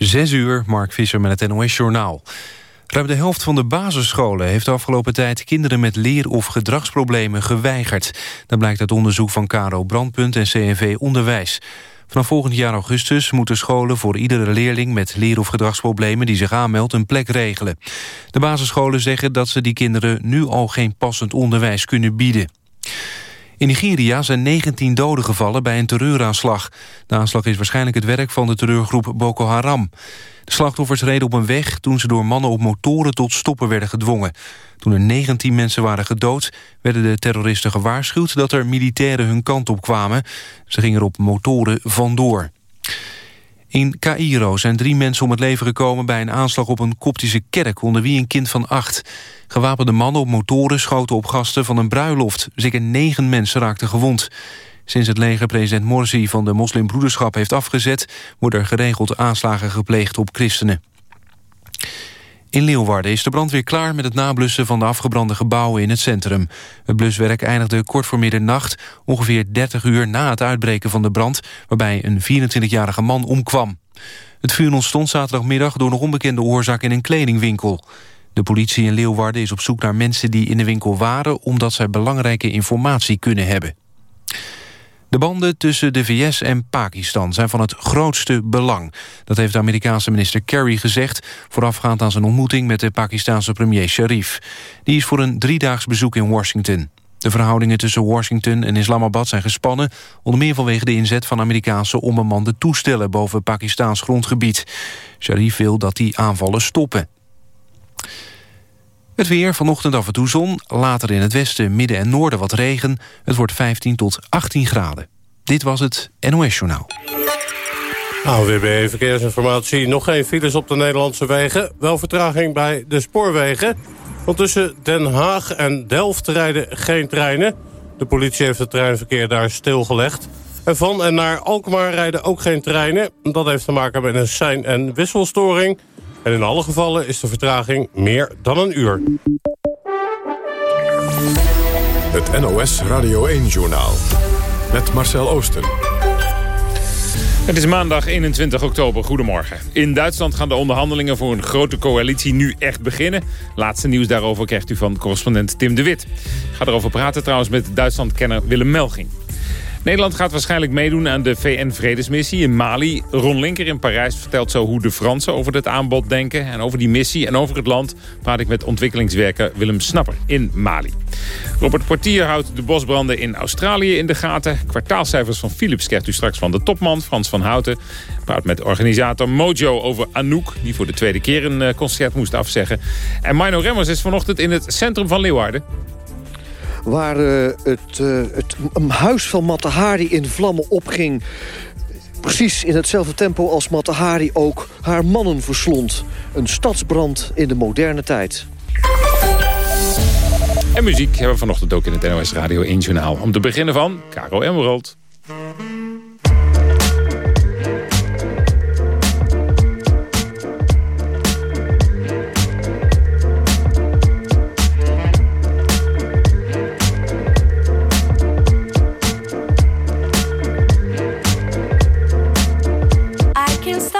Zes uur, Mark Visser met het NOS-journaal. Ruim de helft van de basisscholen heeft de afgelopen tijd... kinderen met leer- of gedragsproblemen geweigerd. Dat blijkt uit onderzoek van Caro Brandpunt en CNV Onderwijs. Vanaf volgend jaar augustus moeten scholen voor iedere leerling... met leer- of gedragsproblemen die zich aanmeldt een plek regelen. De basisscholen zeggen dat ze die kinderen nu al geen passend onderwijs kunnen bieden. In Nigeria zijn 19 doden gevallen bij een terreuraanslag. De aanslag is waarschijnlijk het werk van de terreurgroep Boko Haram. De slachtoffers reden op een weg toen ze door mannen op motoren tot stoppen werden gedwongen. Toen er 19 mensen waren gedood, werden de terroristen gewaarschuwd dat er militairen hun kant op kwamen. Ze gingen er op motoren vandoor. In Cairo zijn drie mensen om het leven gekomen bij een aanslag op een koptische kerk, onder wie een kind van acht. Gewapende mannen op motoren schoten op gasten van een bruiloft. Zeker negen mensen raakten gewond. Sinds het leger president Morsi van de moslimbroederschap heeft afgezet... worden er geregeld aanslagen gepleegd op christenen. In Leeuwarden is de brandweer klaar met het nablussen van de afgebrande gebouwen in het centrum. Het bluswerk eindigde kort voor middernacht, ongeveer 30 uur na het uitbreken van de brand, waarbij een 24-jarige man omkwam. Het vuur ontstond zaterdagmiddag door nog onbekende oorzaak in een kledingwinkel. De politie in Leeuwarden is op zoek naar mensen die in de winkel waren... omdat zij belangrijke informatie kunnen hebben. De banden tussen de VS en Pakistan zijn van het grootste belang. Dat heeft de Amerikaanse minister Kerry gezegd... voorafgaand aan zijn ontmoeting met de Pakistanse premier Sharif. Die is voor een driedaags bezoek in Washington. De verhoudingen tussen Washington en Islamabad zijn gespannen... onder meer vanwege de inzet van Amerikaanse onbemande toestellen... boven Pakistaans grondgebied. Sharif wil dat die aanvallen stoppen. Het weer, vanochtend af en toe zon, later in het westen, midden en noorden wat regen. Het wordt 15 tot 18 graden. Dit was het NOS Journaal. AWB Verkeersinformatie. Nog geen files op de Nederlandse wegen. Wel vertraging bij de spoorwegen. Want tussen Den Haag en Delft rijden geen treinen. De politie heeft het treinverkeer daar stilgelegd. En van en naar Alkmaar rijden ook geen treinen. Dat heeft te maken met een sein- en wisselstoring... En in alle gevallen is de vertraging meer dan een uur. Het NOS Radio 1-journaal. Met Marcel Oosten. Het is maandag 21 oktober. Goedemorgen. In Duitsland gaan de onderhandelingen voor een grote coalitie nu echt beginnen. Laatste nieuws daarover krijgt u van correspondent Tim de Wit. Ik ga erover praten trouwens met Duitsland-kenner Willem Melging. Nederland gaat waarschijnlijk meedoen aan de VN-vredesmissie in Mali. Ron Linker in Parijs vertelt zo hoe de Fransen over het aanbod denken. En over die missie en over het land praat ik met ontwikkelingswerker Willem Snapper in Mali. Robert Portier houdt de bosbranden in Australië in de gaten. Kwartaalcijfers van Philips krijgt u straks van de topman Frans van Houten. Praat met organisator Mojo over Anouk, die voor de tweede keer een eh, concert moest afzeggen. En Mino Remmers is vanochtend in het centrum van Leeuwarden waar uh, het, uh, het huis van Matahari in vlammen opging. Precies in hetzelfde tempo als Matahari ook haar mannen verslond. Een stadsbrand in de moderne tijd. En muziek hebben we vanochtend ook in het NOS Radio 1 Journaal. Om te beginnen van Caro Emerald. I can stop.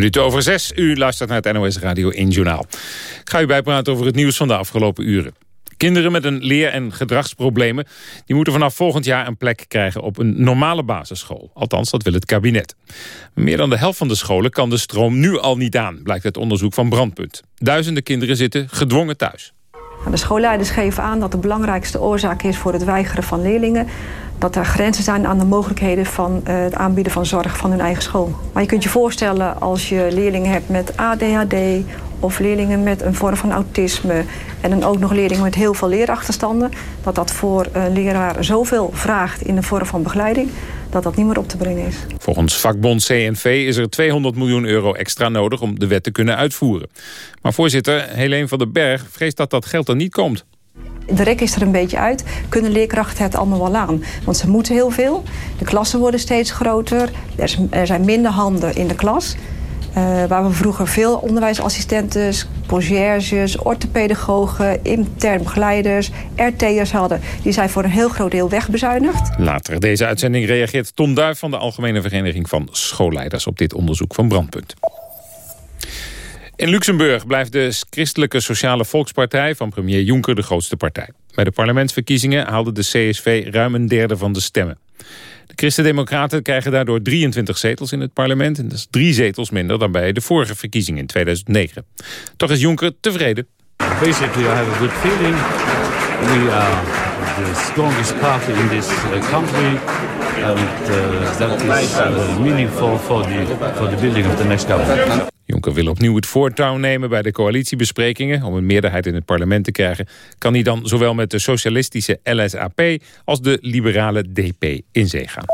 Over zes. U luistert naar het NOS Radio 1 Journaal. Ik ga u bijpraten over het nieuws van de afgelopen uren. Kinderen met een leer- en gedragsproblemen... die moeten vanaf volgend jaar een plek krijgen op een normale basisschool. Althans, dat wil het kabinet. Meer dan de helft van de scholen kan de stroom nu al niet aan... blijkt uit onderzoek van Brandpunt. Duizenden kinderen zitten gedwongen thuis. De schoolleiders geven aan dat de belangrijkste oorzaak is voor het weigeren van leerlingen dat er grenzen zijn aan de mogelijkheden van uh, het aanbieden van zorg van hun eigen school. Maar je kunt je voorstellen als je leerlingen hebt met ADHD of leerlingen met een vorm van autisme en dan ook nog leerlingen met heel veel leerachterstanden, dat dat voor een leraar zoveel vraagt in de vorm van begeleiding, dat dat niet meer op te brengen is. Volgens vakbond CNV is er 200 miljoen euro extra nodig om de wet te kunnen uitvoeren. Maar voorzitter Helene van den Berg vreest dat dat geld er niet komt de rek is er een beetje uit. Kunnen leerkrachten het allemaal wel aan? Want ze moeten heel veel. De klassen worden steeds groter. Er zijn minder handen in de klas. Uh, waar we vroeger veel onderwijsassistenten, conciërges, orthopedagogen, intern begeleiders, RT'ers hadden. Die zijn voor een heel groot deel wegbezuinigd. Later deze uitzending reageert Ton Duif van de Algemene Vereniging van Schoolleiders op dit onderzoek van Brandpunt. In Luxemburg blijft de Christelijke Sociale Volkspartij van premier Juncker de grootste partij. Bij de parlementsverkiezingen haalde de CSV ruim een derde van de stemmen. De Christen-Democraten krijgen daardoor 23 zetels in het parlement. En dat is drie zetels minder dan bij de vorige verkiezingen in 2009. Toch is Juncker tevreden. Basically, I have a good feeling. We are the strongest party in this uh, country. And uh, that is uh, meaningful for the, for the building of the next government. Juncker wil opnieuw het voortouw nemen bij de coalitiebesprekingen... om een meerderheid in het parlement te krijgen... kan hij dan zowel met de socialistische LSAP als de liberale DP in zee gaan.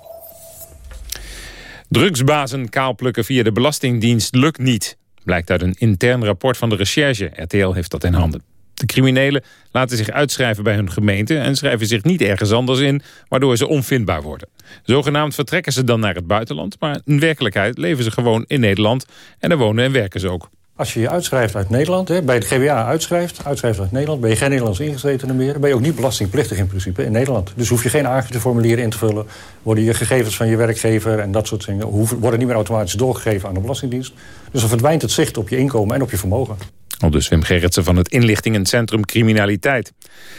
Drugsbazen kaalplukken via de Belastingdienst lukt niet. Blijkt uit een intern rapport van de recherche. RTL heeft dat in handen. De criminelen laten zich uitschrijven bij hun gemeente... en schrijven zich niet ergens anders in, waardoor ze onvindbaar worden. Zogenaamd vertrekken ze dan naar het buitenland... maar in werkelijkheid leven ze gewoon in Nederland... en daar wonen en werken ze ook. Als je je uitschrijft uit Nederland, hè, bij het GBA uitschrijft, uitschrijft uit Nederland, ben je geen Nederlands ingezetene meer. Ben je ook niet belastingplichtig in principe in Nederland. Dus hoef je geen aangifteformulieren in te vullen. Worden je gegevens van je werkgever en dat soort dingen worden niet meer automatisch doorgegeven aan de Belastingdienst. Dus dan verdwijnt het zicht op je inkomen en op je vermogen. Al dus Wim Gerritsen van het Inlichtingencentrum Criminaliteit.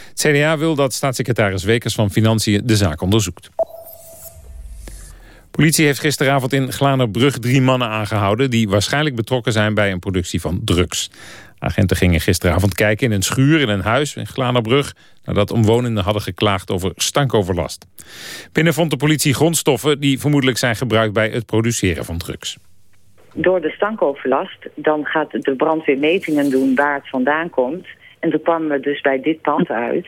Het CDA wil dat staatssecretaris Wekers van Financiën de zaak onderzoekt. Politie heeft gisteravond in Glanerbrug drie mannen aangehouden... die waarschijnlijk betrokken zijn bij een productie van drugs. Agenten gingen gisteravond kijken in een schuur in een huis in Glanerbrug... nadat omwonenden hadden geklaagd over stankoverlast. Binnen vond de politie grondstoffen die vermoedelijk zijn gebruikt... bij het produceren van drugs door de stankoverlast, dan gaat de brandweer metingen doen waar het vandaan komt. En toen kwamen we dus bij dit pand uit.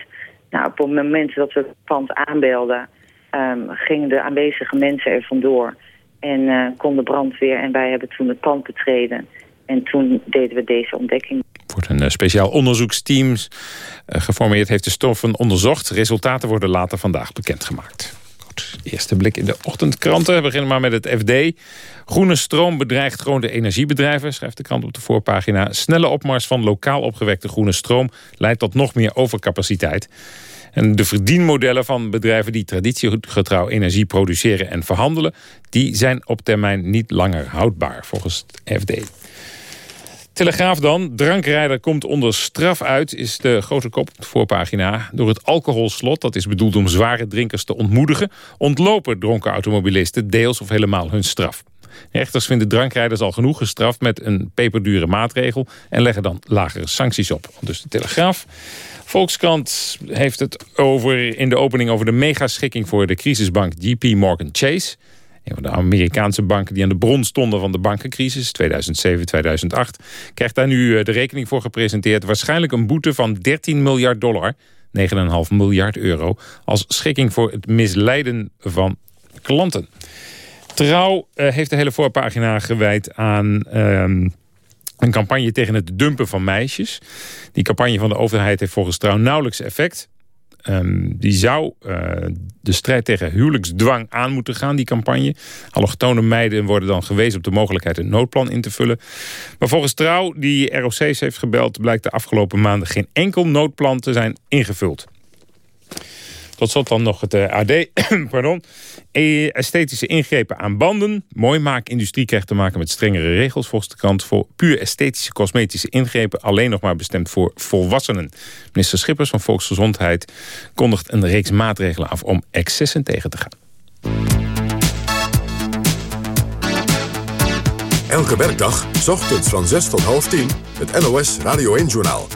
Nou, op het moment dat we het pand aanbelden, um, gingen de aanwezige mensen er vandoor. En uh, kon de brandweer en wij hebben toen het pand betreden. En toen deden we deze ontdekking. Wordt een uh, speciaal onderzoeksteam uh, geformeerd, heeft de stoffen onderzocht. Resultaten worden later vandaag bekendgemaakt. Eerste blik in de ochtendkranten. We beginnen maar met het FD. Groene stroom bedreigt gewoon de energiebedrijven, schrijft de krant op de voorpagina. Snelle opmars van lokaal opgewekte groene stroom leidt tot nog meer overcapaciteit. En de verdienmodellen van bedrijven die traditiegetrouw energie produceren en verhandelen... die zijn op termijn niet langer houdbaar, volgens het FD. Telegraaf dan. Drankrijder komt onder straf uit, is de grote kop op de voorpagina. Door het alcoholslot, dat is bedoeld om zware drinkers te ontmoedigen... ontlopen dronken automobilisten deels of helemaal hun straf. Rechters vinden drankrijders al genoeg gestraft met een peperdure maatregel... en leggen dan lagere sancties op. Dus de Telegraaf. Volkskrant heeft het over, in de opening over de megaschikking voor de crisisbank JP Morgan Chase... Een van de Amerikaanse banken die aan de bron stonden van de bankencrisis 2007-2008... krijgt daar nu eh, de rekening voor gepresenteerd. Waarschijnlijk een boete van 13 miljard dollar, 9,5 miljard euro... als schikking voor het misleiden van klanten. Trouw uh, heeft de hele voorpagina gewijd aan... Uh, een campagne tegen het dumpen van meisjes. Die campagne van de overheid heeft volgens Trouw nauwelijks effect. Um, die zou uh, de strijd tegen huwelijksdwang aan moeten gaan, die campagne. Allochtone meiden worden dan gewezen op de mogelijkheid een noodplan in te vullen. Maar volgens Trouw, die ROC's heeft gebeld... blijkt de afgelopen maanden geen enkel noodplan te zijn ingevuld. Tot slot dan nog het eh, AD. Pardon. E, esthetische ingrepen aan banden. Mooimaakindustrie krijgt te maken met strengere regels. Volgens de krant voor puur esthetische cosmetische ingrepen... alleen nog maar bestemd voor volwassenen. Minister Schippers van Volksgezondheid kondigt een reeks maatregelen af... om excessen tegen te gaan. Elke werkdag, s ochtends van 6 tot half 10, het NOS Radio 1-journaal.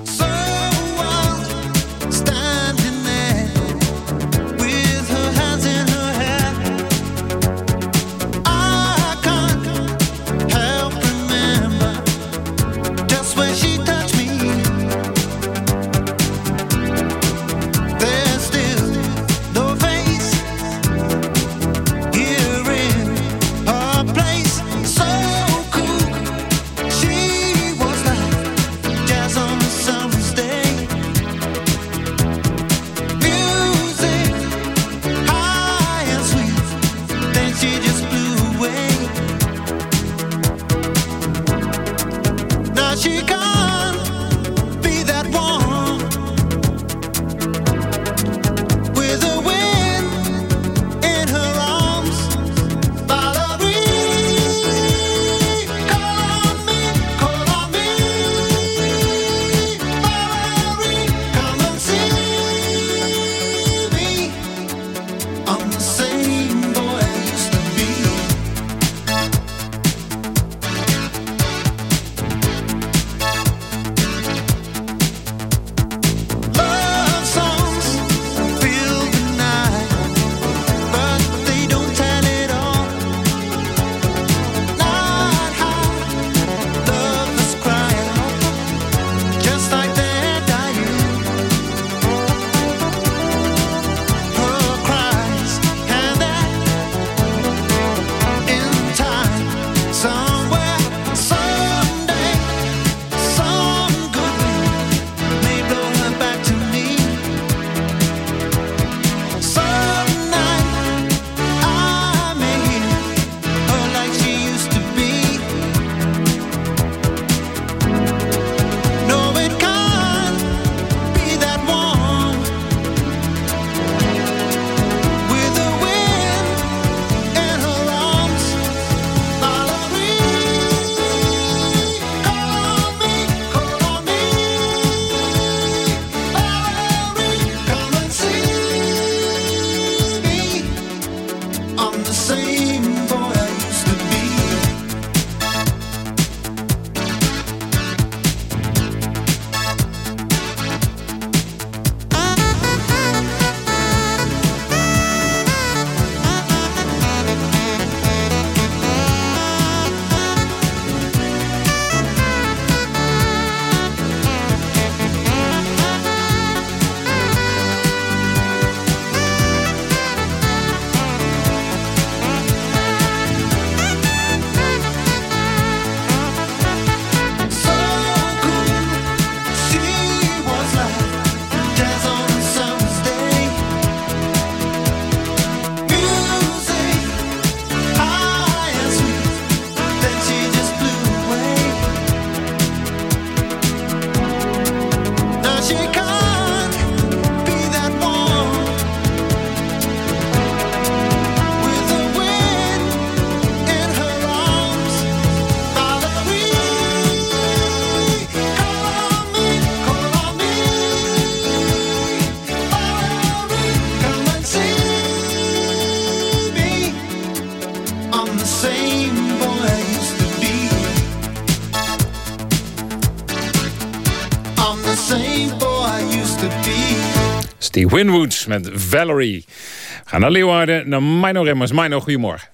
Winwoods met Valerie. We gaan naar Leeuwarden, naar Mino Remmers. Mino, goedemorgen.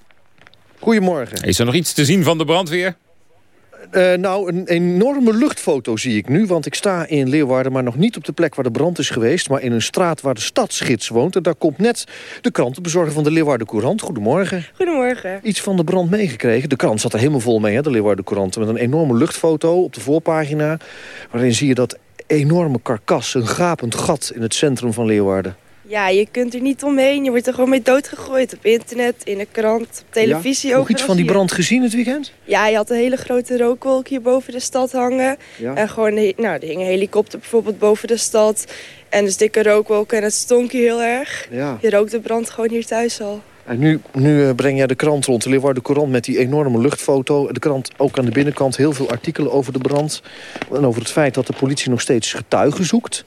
Goedemorgen. Is er nog iets te zien van de brandweer? Uh, nou, een enorme luchtfoto zie ik nu. Want ik sta in Leeuwarden, maar nog niet op de plek waar de brand is geweest. Maar in een straat waar de stadsgids woont. En daar komt net de krantenbezorger van de Leeuwarden Courant. Goedemorgen. Goedemorgen. Iets van de brand meegekregen. De krant zat er helemaal vol mee, hè, de Leeuwarden Courant. Met een enorme luchtfoto op de voorpagina. Waarin zie je dat enorme karkas, een gapend gat in het centrum van Leeuwarden. Ja, je kunt er niet omheen. Je wordt er gewoon mee doodgegooid. Op internet, in de krant, op televisie. Ja? Ook Nog iets van die brand gezien het weekend? Ja, je had een hele grote rookwolk hier boven de stad hangen. Ja. En gewoon, nou, er hing een helikopter bijvoorbeeld boven de stad. En dus dikke rookwolken en het stonk hier heel erg. Ja. Je rookt de brand gewoon hier thuis al. En nu, nu eh, breng jij de krant rond, de Leeuwarden Courant... met die enorme luchtfoto. De krant ook aan de binnenkant heel veel artikelen over de brand. En over het feit dat de politie nog steeds getuigen zoekt.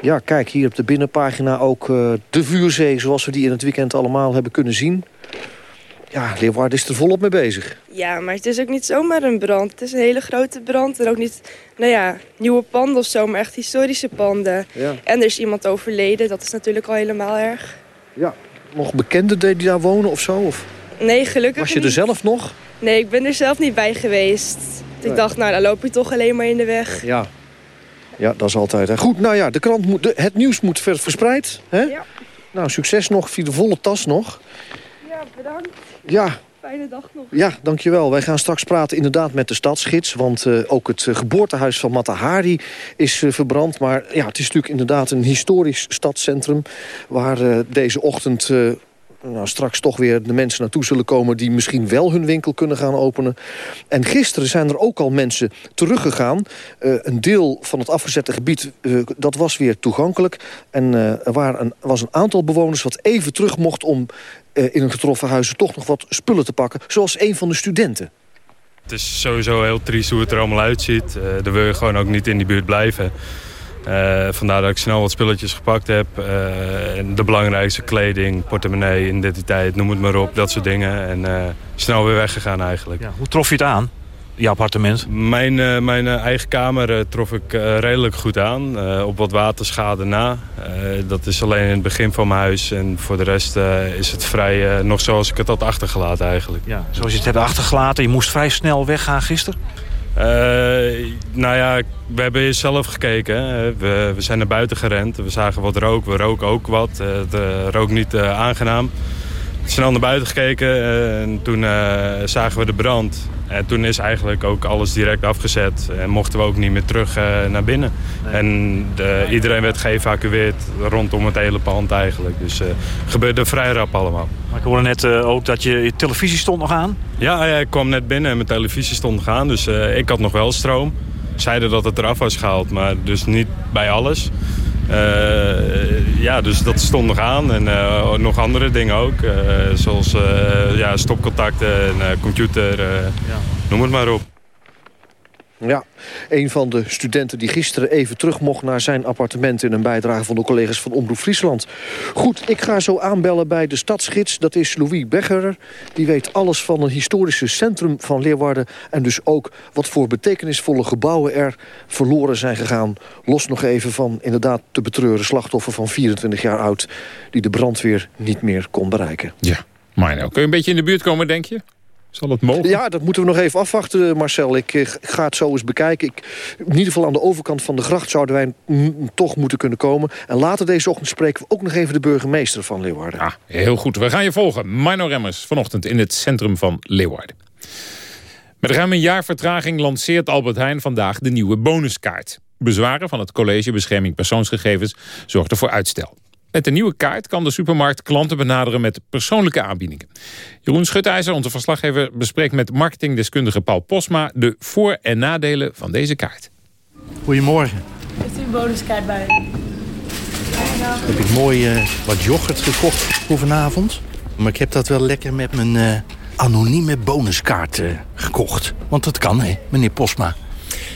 Ja, kijk, hier op de binnenpagina ook eh, de vuurzee... zoals we die in het weekend allemaal hebben kunnen zien. Ja, Leeuwarden is er volop mee bezig. Ja, maar het is ook niet zomaar een brand. Het is een hele grote brand. En ook niet, nou ja, nieuwe panden of zo, maar echt historische panden. Ja. En er is iemand overleden. Dat is natuurlijk al helemaal erg. Ja, nog bekenden die daar wonen of zo? Of Nee, gelukkig was je er zelf nog? Nee, ik ben er zelf niet bij geweest. Nee. Ik dacht, nou, dan loop je toch alleen maar in de weg. Ja. Ja, dat is altijd. Hè. Goed, nou ja, de krant moet, de- het nieuws moet ver verspreid. Hè? Ja. Nou, succes nog, via de volle tas nog. Ja, bedankt. Ja, Fijne dag nog. ja, dankjewel. Wij gaan straks praten inderdaad met de stadsgids. Want eh, ook het eh, geboortehuis van Matahari is eh, verbrand. Maar ja, het is natuurlijk inderdaad een historisch stadscentrum... waar deze ochtend... nou, straks toch weer de mensen naartoe zullen komen... die misschien wel hun winkel kunnen gaan openen. En gisteren zijn er ook al mensen teruggegaan. Eh, een deel van het afgezette gebied, eh, dat was weer toegankelijk. En eh, er waren was een aantal bewoners wat even terug mocht... om in een getroffen huizen toch nog wat spullen te pakken. Zoals een van de studenten. Het is sowieso heel triest hoe het er allemaal uitziet. Uh, dan wil je gewoon ook niet in die buurt blijven. Uh, vandaar dat ik snel wat spulletjes gepakt heb. Uh, de belangrijkste kleding, portemonnee, identiteit, noem het maar op. Dat soort dingen. En uh, snel weer weggegaan eigenlijk. Ja, hoe trof je het aan? Je appartement? Mijn, mijn eigen kamer trof ik redelijk goed aan. op wat waterschade na. dat is alleen in het begin van mijn huis. En voor de rest is het vrij nog zoals ik het had achtergelaten eigenlijk. Ja, zoals je het hebt achtergelaten. Je moest vrij snel weggaan gisteren? Uh, nou ja, we hebben zelf gekeken. We, we, zijn naar buiten gerend. We zagen wat rook. We roken ook wat. Het rook niet uh, aangenaam. Snel naar buiten gekeken en toen zagen we de brand. En toen is eigenlijk ook alles direct afgezet. En mochten we ook niet meer terug naar binnen. Nee. En de, iedereen werd geëvacueerd rondom het hele pand eigenlijk. Dus het gebeurde vrij rap allemaal. Maar ik hoorde net ook dat je, je televisie stond nog aan. Ja, ja, ik kwam net binnen en mijn televisie stond nog aan. Dus uh, ik had nog wel stroom. Zeiden dat het eraf was gehaald, maar dus niet bij alles. Uh, ja, dus dat stond nog aan. En uh, nog andere dingen ook. Uh, zoals ja, stopcontacten en computer. Ja. Noem het maar op. Ja, een van de studenten die gisteren even terug mocht naar zijn appartement... in een bijdrage van de collega's van Omroep Friesland. Goed, ik ga zo aanbellen bij de stadsgids. Dat is Louis Beggerer. Die weet alles van het historische centrum van Leeuwarden... en dus ook wat voor betekenisvolle gebouwen er verloren zijn gegaan. Los nog even van inderdaad de betreuren slachtoffer van 24 jaar oud... die de brandweer niet meer kon bereiken. Ja, nou, kun je een beetje in de buurt komen, denk je? Zal het mogelijk? Ja, dat moeten we nog even afwachten, Marcel. Ik, ik ga het zo eens bekijken. Ik, in ieder geval aan de overkant van de gracht zouden wij toch moeten kunnen komen. En later deze ochtend spreken we ook nog even de burgemeester van Leeuwarden. Ah, heel goed. We gaan je volgen. Mino Remmers, vanochtend in het centrum van Leeuwarden. Met ruim een jaar vertraging lanceert Albert Heijn vandaag de nieuwe bonuskaart. Bezwaren van het College Bescherming Persoonsgegevens zorgden voor uitstel. Met de nieuwe kaart kan de supermarkt klanten benaderen met persoonlijke aanbiedingen. Jeroen Schutijzer, onze verslaggever, bespreekt met marketingdeskundige Paul Posma de voor- en nadelen van deze kaart. Goedemorgen. Heeft u een bonuskaart bij? Heb ik mooi uh, wat yoghurt gekocht voor vanavond. Maar ik heb dat wel lekker met mijn uh, anonieme bonuskaart uh, gekocht. Want dat kan, hè, meneer Posma.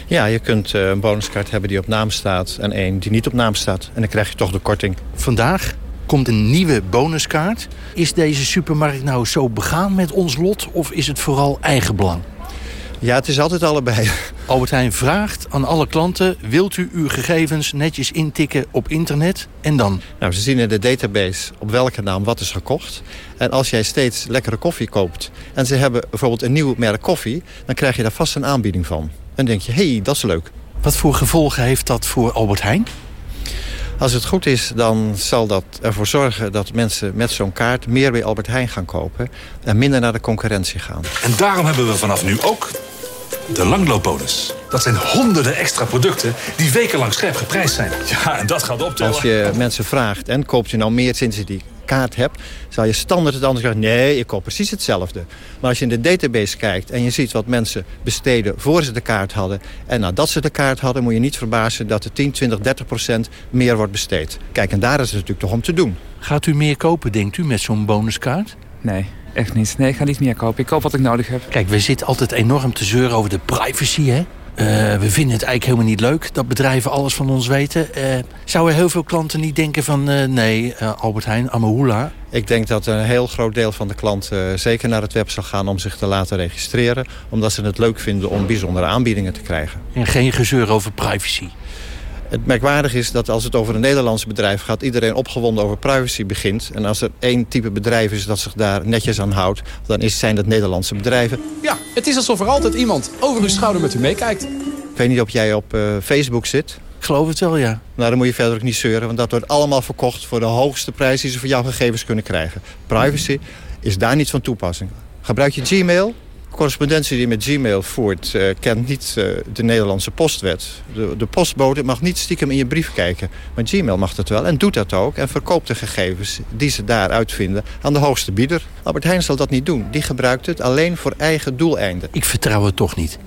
Ja, je kunt uh, een bonuskaart hebben die op naam staat en één die niet op naam staat. En dan krijg je toch de korting. Vandaag komt een nieuwe bonuskaart. Is deze supermarkt nou zo begaan met ons lot of is het vooral eigenbelang? Ja, het is altijd allebei. Albert Heijn vraagt aan alle klanten... wilt u uw gegevens netjes intikken op internet en dan? Nou, ze zien in de database op welke naam wat is gekocht. En als jij steeds lekkere koffie koopt... en ze hebben bijvoorbeeld een nieuw merk koffie... dan krijg je daar vast een aanbieding van. En denk je, hé, hey, dat is leuk. Wat voor gevolgen heeft dat voor Albert Heijn? Als het goed is, dan zal dat ervoor zorgen dat mensen met zo'n kaart... meer bij Albert Heijn gaan kopen en minder naar de concurrentie gaan. En daarom hebben we vanaf nu ook De langloopbonus. Dat zijn honderden extra producten die wekenlang scherp geprijsd zijn. Ja, en dat gaat optellen. Als je mensen vraagt, en koopt je nou meer sinds je die kaart hebt... zal je standaard het anders zeggen, nee, ik koop precies hetzelfde. Maar als je in de database kijkt en je ziet wat mensen besteden... voor ze de kaart hadden en nadat ze de kaart hadden... moet je niet verbazen dat er 10, 20, 30 procent meer wordt besteed. Kijk, en daar is het natuurlijk toch om te doen. Gaat u meer kopen, denkt u, met zo'n bonuskaart? Nee, echt niet. Nee, ik ga niet meer kopen. Ik koop wat ik nodig heb. Kijk, we zitten altijd enorm te zeuren over de privacy, hè? Uh, we vinden het eigenlijk helemaal niet leuk dat bedrijven alles van ons weten. Uh, zouden heel veel klanten niet denken van uh, nee, Albert Heijn, Amahula? Ik denk dat een heel groot deel van de klanten zeker naar het web zal gaan om zich te laten registreren. Omdat ze het leuk vinden om bijzondere aanbiedingen te krijgen. En geen gezeur over privacy? Het merkwaardige is dat als het over een Nederlandse bedrijf gaat... iedereen opgewonden over privacy begint. En als er één type bedrijf is dat zich daar netjes aan houdt... dan is, zijn dat Nederlandse bedrijven. Ja, het is alsof er altijd iemand over uw schouder met u meekijkt. Ik weet niet of jij op uh, Facebook zit. Ik geloof het wel, ja. Nou, dan moet je verder ook niet zeuren... want dat wordt allemaal verkocht voor de hoogste prijs... die ze voor jouw gegevens kunnen krijgen. Privacy is daar niet van toepassing. Gebruik je Gmail, correspondentie die met Gmail voert... Uh, kent niet uh, de Nederlandse postwet. De, de postbode mag niet stiekem in je brief kijken. Maar Gmail mag dat wel en doet dat ook... en verkoopt de gegevens die ze daar uitvinden aan de hoogste bieder. Albert Heijn zal dat niet doen. Die gebruikt het alleen voor eigen doeleinden. Ik vertrouw het toch niet.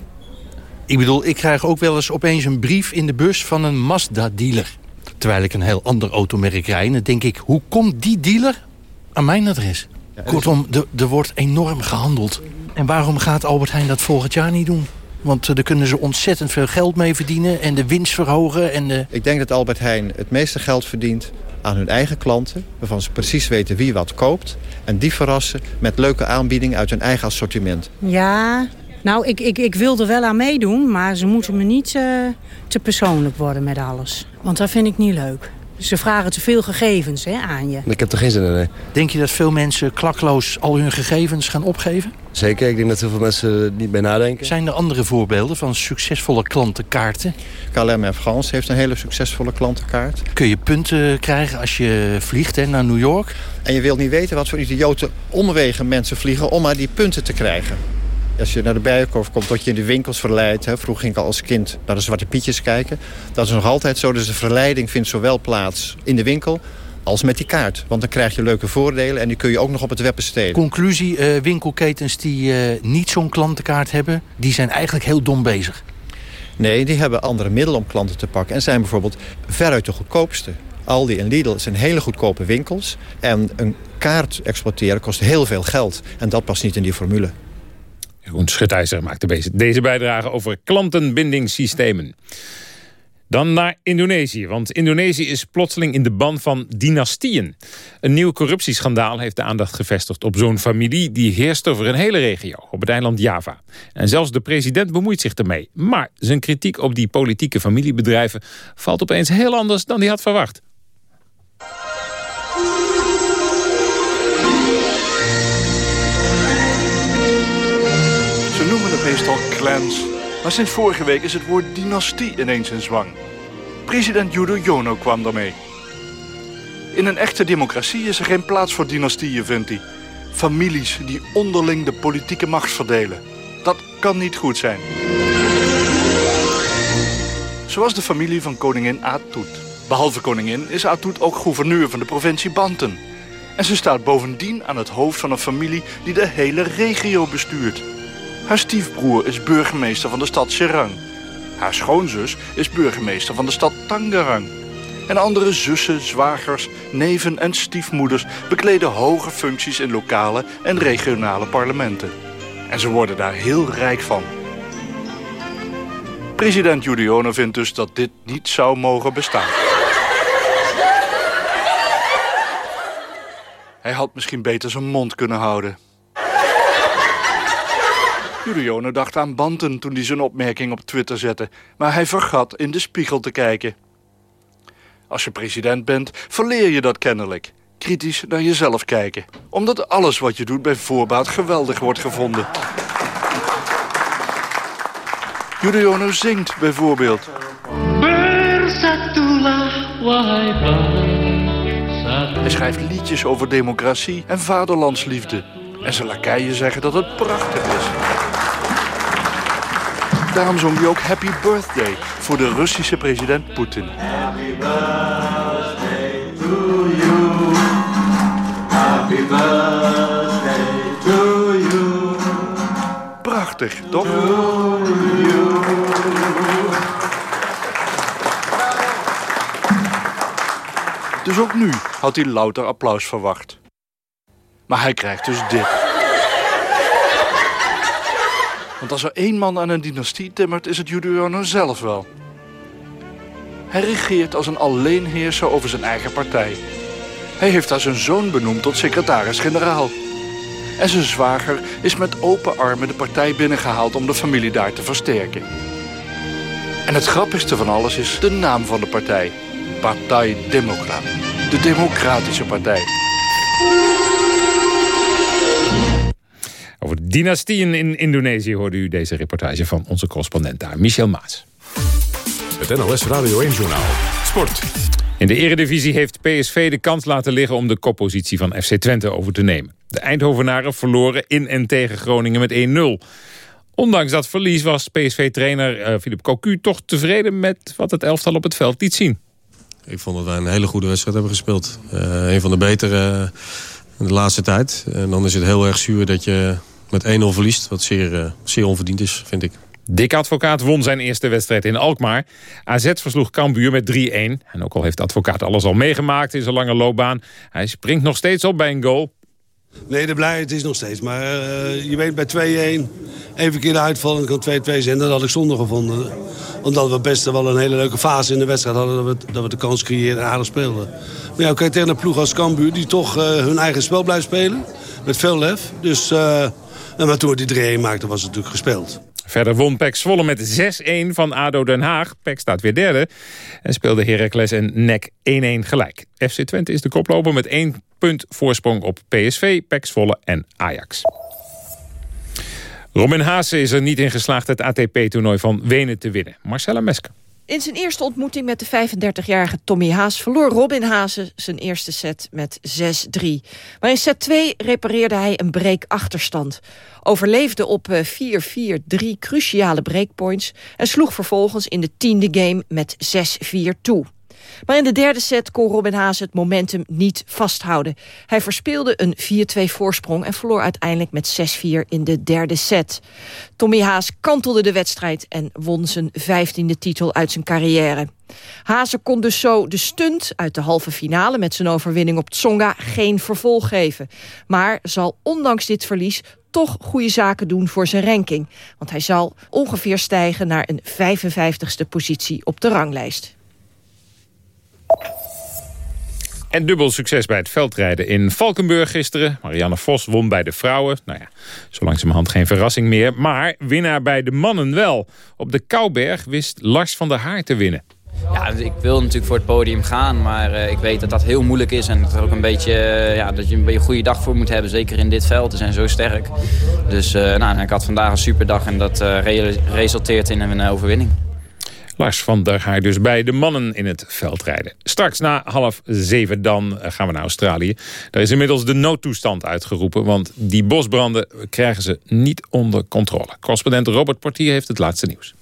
Ik bedoel, ik krijg ook wel eens opeens een brief in de bus van een Mazda-dealer. Terwijl ik een heel ander automerk rijd. En dan denk ik, hoe komt die dealer aan mijn adres? Kortom, er wordt enorm gehandeld. En waarom gaat Albert Heijn dat volgend jaar niet doen? Want uh, daar kunnen ze ontzettend veel geld mee verdienen en de winst verhogen. En de... Ik denk dat Albert Heijn het meeste geld verdient aan hun eigen klanten... waarvan ze precies weten wie wat koopt... en die verrassen met leuke aanbiedingen uit hun eigen assortiment. Ja, nou, ik, ik, ik wil er wel aan meedoen... maar ze moeten me niet uh, te persoonlijk worden met alles. Want dat vind ik niet leuk. Ze vragen te veel gegevens hè, aan je. Ik heb er geen zin in, nee. Denk je dat veel mensen klakloos al hun gegevens gaan opgeven? Zeker, ik denk dat heel veel mensen niet bij nadenken. Zijn er andere voorbeelden van succesvolle klantenkaarten? KLM Air France heeft een hele succesvolle klantenkaart. Kun je punten krijgen als je vliegt hè, naar New York? En je wilt niet weten wat voor idiote omwegen mensen vliegen om maar die punten te krijgen. Als je naar de Bijenkorf komt, dat je in de winkels verleidt. Hè. Vroeger ging ik al als kind naar de Zwarte Pietjes kijken. Dat is nog altijd zo. Dus de verleiding vindt zowel plaats in de winkel als met die kaart. Want dan krijg je leuke voordelen en die kun je ook nog op het web besteden. Conclusie, uh, winkelketens die uh, niet zo'n klantenkaart hebben... die zijn eigenlijk heel dom bezig. Nee, die hebben andere middelen om klanten te pakken... en zijn bijvoorbeeld veruit de goedkoopste. Aldi en Lidl zijn hele goedkope winkels. En een kaart exporteren kost heel veel geld. En dat past niet in die formule. Jeroen Schutijzer maakte deze bijdrage over klantenbindingssystemen. Dan naar Indonesië, want Indonesië is plotseling in de ban van dynastieën. Een nieuw corruptieschandaal heeft de aandacht gevestigd op zo'n familie... die heerst over een hele regio, op het eiland Java. En zelfs de president bemoeit zich ermee. Maar zijn kritiek op die politieke familiebedrijven... valt opeens heel anders dan hij had verwacht. Meestal clans. Maar sinds vorige week is het woord dynastie ineens in zwang. President Yudhoyono kwam daarmee. In een echte democratie is er geen plaats voor dynastieën, vindt hij. Families die onderling de politieke macht verdelen. Dat kan niet goed zijn. Zoals de familie van koningin Atut. Behalve koningin is Atut ook gouverneur van de provincie Banten. En ze staat bovendien aan het hoofd van een familie die de hele regio bestuurt. Haar stiefbroer is burgemeester van de stad Serang. Haar schoonzus is burgemeester van de stad Tangerang. En andere zussen, zwagers, neven en stiefmoeders bekleden hoge functies in lokale en regionale parlementen. En ze worden daar heel rijk van. President Yudhoyono vindt dus dat dit niet zou mogen bestaan. Hij had misschien beter zijn mond kunnen houden. Yudhoyono dacht aan Banten toen hij zijn opmerking op Twitter zette. Maar hij vergat in de spiegel te kijken. Als je president bent, verleer je dat kennelijk. Kritisch naar jezelf kijken. Omdat alles wat je doet bij voorbaat geweldig wordt gevonden. Yudhoyono zingt bijvoorbeeld. Hij schrijft liedjes over democratie en vaderlandsliefde. En zijn lakeien zeggen dat het prachtig is. Daarom zong hij ook Happy Birthday voor de Russische president Poetin. Happy birthday to you. Happy birthday to you. Prachtig, toch? Dus ook nu had hij louter applaus verwacht. Maar hij krijgt dus dit. Want als er één man aan een dynastie timmert, is het Juliano zelf wel. Hij regeert als een alleenheerser over zijn eigen partij. Hij heeft daar zijn zoon benoemd tot secretaris-generaal. En zijn zwager is met open armen de partij binnengehaald om de familie daar te versterken. En het grappigste van alles is de naam van de partij. Partij Democrat. De Democratische Partij. Over dynastieën in Indonesië hoorde u deze reportage van onze correspondent daar, Michel Maas. Het NOS Radio 1 Journaal. Sport. In de eredivisie heeft PSV de kans laten liggen om de koppositie van FC Twente over te nemen. De Eindhovenaren verloren in en tegen Groningen met 1-0. Ondanks dat verlies was PSV-trainer uh, Philip Cocu toch tevreden met wat het elftal op het veld liet zien. Ik vond dat wij een hele goede wedstrijd hebben gespeeld. Uh, een van de betere in de laatste tijd. En dan is het heel erg zuur dat je met 1-0 verliest. Wat zeer, uh, zeer onverdiend is, vind ik. Dick Advocaat won zijn eerste wedstrijd in Alkmaar. AZ versloeg Cambuur met 3-1. En ook al heeft Advocaat alles al meegemaakt in zijn lange loopbaan... hij springt nog steeds op bij een goal. Nee, de blijheid is nog steeds. Maar uh, je weet bij 2-1, even een keer de uitval en kan 2-2 zijn. Dat had ik zonde gevonden. Omdat we best wel een hele leuke fase in de wedstrijd hadden... dat we, dat we de kans creëerden en aardig speelden. Maar ja, kijk tegen een ploeg als Cambuur... die toch uh, hun eigen spel blijft spelen. Met veel lef. Dus, uh, en we die 3-1 maakten was het natuurlijk gespeeld. Verder won PEC Zwolle met 6-1 van ADO Den Haag. PEC staat weer derde. En speelde Heracles en NEC 1-1 gelijk. FC Twente is de koploper met 1 punt voorsprong op PSV, PEC Zwolle en Ajax. Robin Haase is er niet in geslaagd het ATP-toernooi van Wenen te winnen. Marcella Mesker. In zijn eerste ontmoeting met de 35-jarige Tommy Haas... verloor Robin Haase zijn eerste set met 6-3. Maar in set 2 repareerde hij een breakachterstand. Overleefde op 4-4-3 cruciale breakpoints... en sloeg vervolgens in de tiende game met 6-4 toe. Maar in de derde set kon Robin Haas het momentum niet vasthouden. Hij verspeelde een 4-2 voorsprong en verloor uiteindelijk met 6-4 in de derde set. Tommy Haas kantelde de wedstrijd en won zijn vijftiende titel uit zijn carrière. Haase kon dus zo de stunt uit de halve finale met zijn overwinning op Tsonga geen vervolg geven. Maar zal ondanks dit verlies toch goede zaken doen voor zijn ranking. Want hij zal ongeveer stijgen naar een 55ste positie op de ranglijst. En dubbel succes bij het veldrijden in Valkenburg gisteren. Marianne Vos won bij de vrouwen. Nou ja, zo langzamerhand geen verrassing meer. Maar winnaar bij de mannen wel. Op de Kouberg wist Lars van der Haar te winnen. Ja, ik wil natuurlijk voor het podium gaan, maar uh, ik weet dat dat heel moeilijk is. En dat, er ook een beetje, uh, ja, dat je een beetje een goede dag voor moet hebben, zeker in dit veld. Ze zijn zo sterk. Dus uh, nou, ik had vandaag een superdag en dat re resulteert in een overwinning. Lars van der Haar dus bij de mannen in het veldrijden. Straks na half zeven dan gaan we naar Australië. Daar is inmiddels de noodtoestand uitgeroepen... want die bosbranden krijgen ze niet onder controle. Correspondent Robert Portier heeft het laatste nieuws.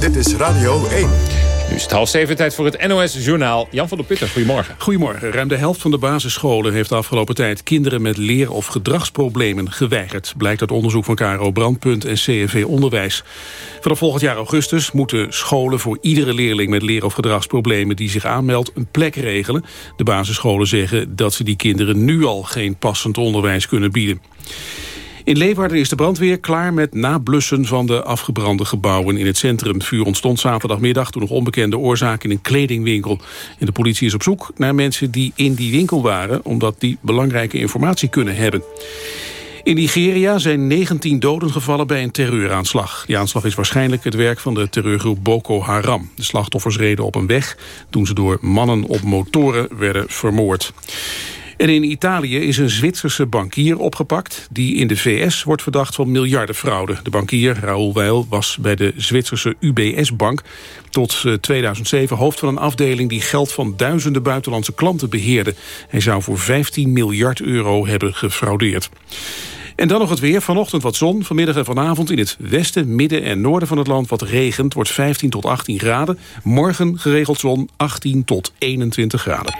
Dit is Radio 1. Nu is het half zeven tijd voor het NOS-journaal. Jan van der Putten, goedemorgen. Goedemorgen. Ruim de helft van de basisscholen heeft de afgelopen tijd... kinderen met leer- of gedragsproblemen geweigerd. Blijkt uit onderzoek van KRO Brandpunt en CNV Onderwijs. Vanaf volgend jaar augustus moeten scholen voor iedere leerling... met leer- of gedragsproblemen die zich aanmeldt een plek regelen. De basisscholen zeggen dat ze die kinderen nu al geen passend onderwijs kunnen bieden. In Leeuwarden is de brandweer klaar met nablussen van de afgebrande gebouwen in het centrum. Het vuur ontstond zaterdagmiddag toen nog onbekende oorzaak in een kledingwinkel. En de politie is op zoek naar mensen die in die winkel waren... omdat die belangrijke informatie kunnen hebben. In Nigeria zijn 19 doden gevallen bij een terreuraanslag. Die aanslag is waarschijnlijk het werk van de terreurgroep Boko Haram. De slachtoffers reden op een weg toen ze door mannen op motoren werden vermoord. En in Italië is een Zwitserse bankier opgepakt... die in de VS wordt verdacht van miljardenfraude. De bankier, Raoul Weil, was bij de Zwitserse UBS-bank... tot 2007 hoofd van een afdeling die geld van duizenden buitenlandse klanten beheerde. Hij zou voor 15 miljard euro hebben gefraudeerd. En dan nog het weer. Vanochtend wat zon. Vanmiddag en vanavond in het westen, midden en noorden van het land wat regent. Wordt 15 tot 18 graden. Morgen geregeld zon 18 tot 21 graden.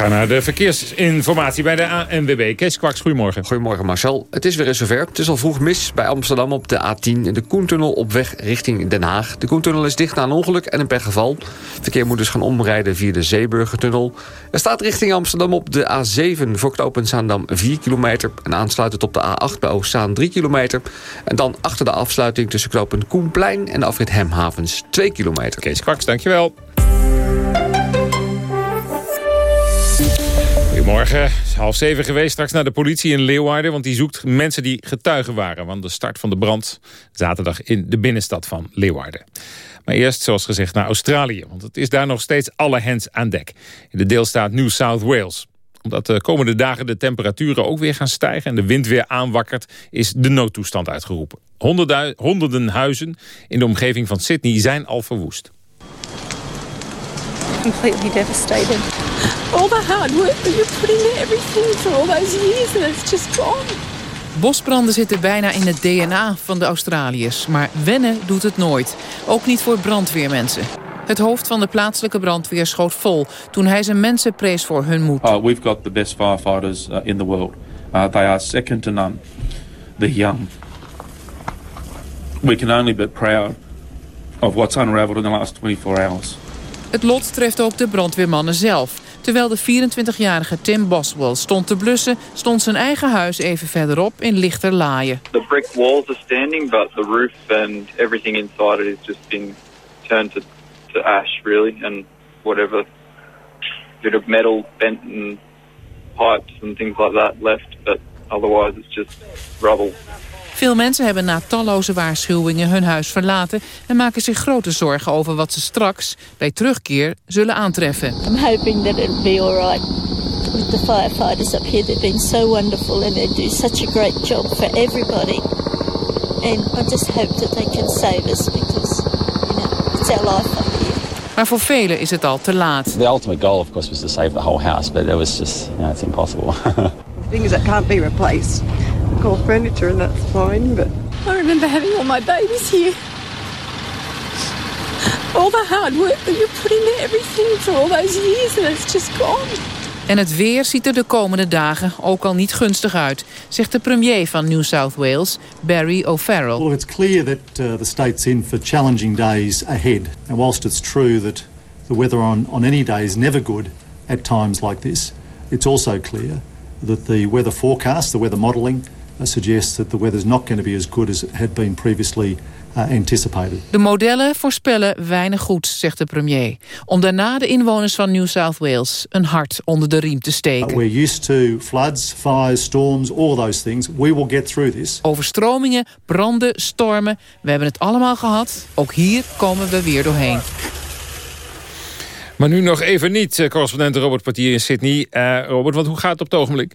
Ga naar de verkeersinformatie bij de ANWB. Kees Kwaks, goedemorgen. Goedemorgen Marcel. Het is weer eens zover. Het is al vroeg mis bij Amsterdam op de A10 in de Koentunnel op weg richting Den Haag. De Koentunnel is dicht na een ongeluk en een pechgeval. Het verkeer moet dus gaan omrijden via de Zeeburgertunnel. Er staat richting Amsterdam op de A7 voor knooppunt Zaandam 4 kilometer. En aansluitend op de A8 bij Oostzaan 3 kilometer. En dan achter de afsluiting tussen knooppunt Koenplein en afrit Hemhavens 2 kilometer. Kees Kwaks, dankjewel. Goedemorgen. Half zeven geweest. Straks naar de politie in Leeuwarden. Want die zoekt mensen die getuigen waren. van de start van de brand zaterdag in de binnenstad van Leeuwarden. Maar eerst, zoals gezegd, naar Australië. Want het is daar nog steeds alle hens aan dek. In de deelstaat New South Wales omdat de komende dagen de temperaturen ook weer gaan stijgen... en de wind weer aanwakkert, is de noodtoestand uitgeroepen. Honderden huizen in de omgeving van Sydney zijn al verwoest. Completely devastated. All the hard work that you put into everything for all those years and it's just gone. Bosbranden zitten bijna in het DNA van de Australiërs. Maar wennen doet het nooit. Ook niet voor brandweermensen. Het hoofd van de plaatselijke brandweer schoot vol... toen hij zijn mensen prees voor hun moed. Uh, we've got the best firefighters uh, in the world. Uh, they are second to none. They're young. We can only be proud of what's unraveled in the last 24 hours. Het lot treft ook de brandweermannen zelf. Terwijl de 24-jarige Tim Boswell stond te blussen... stond zijn eigen huis even verderop in lichter laaien. The brick walls are standing, but the roof and everything inside it is just been turned to, to ash, really. And whatever bit of metal bent and pipes and things like that left. But otherwise it's just rubble. Veel mensen hebben na talloze waarschuwingen hun huis verlaten... en maken zich grote zorgen over wat ze straks, bij terugkeer, zullen aantreffen. I'm hoping that it'll be all right with the firefighters up here. They've been so wonderful and they do such a great job for everybody. And I just hope that they can save us because, you know, it's our life up here. Maar voor velen is het al te laat. The ultimate goal, of course, was to save the whole house, but it was just, you know, it's impossible. Things that can't be replaced. Call furniture and that's fine, but I remember having all my babies here. All the hard work that you put into everything for all those years and it's just gone. En het weer ziet er de komende dagen ook al niet gunstig uit, zegt de premier van New South Wales, Barry O'Farrell. Well, it's clear that uh, the state's in for challenging days ahead. And whilst it's true that the weather on, on any day is never good at times like this, it's also clear that the weather forecast, the weather modelling, uh, suggests that the weather's not going to be as good as it had been previously uh, anticipated. De modellen voorspellen weinig goed, zegt de premier. Om daarna de inwoners van New South Wales een hart onder de riem te steken. Uh, we're used to floods, fires, storms, all those things. We will get through this. Overstromingen, branden, stormen. We hebben het allemaal gehad. Ook hier komen we weer doorheen. Maar nu nog even niet, eh, correspondent Robert Partier in Sydney. Uh, Robert, want hoe gaat het op het ogenblik?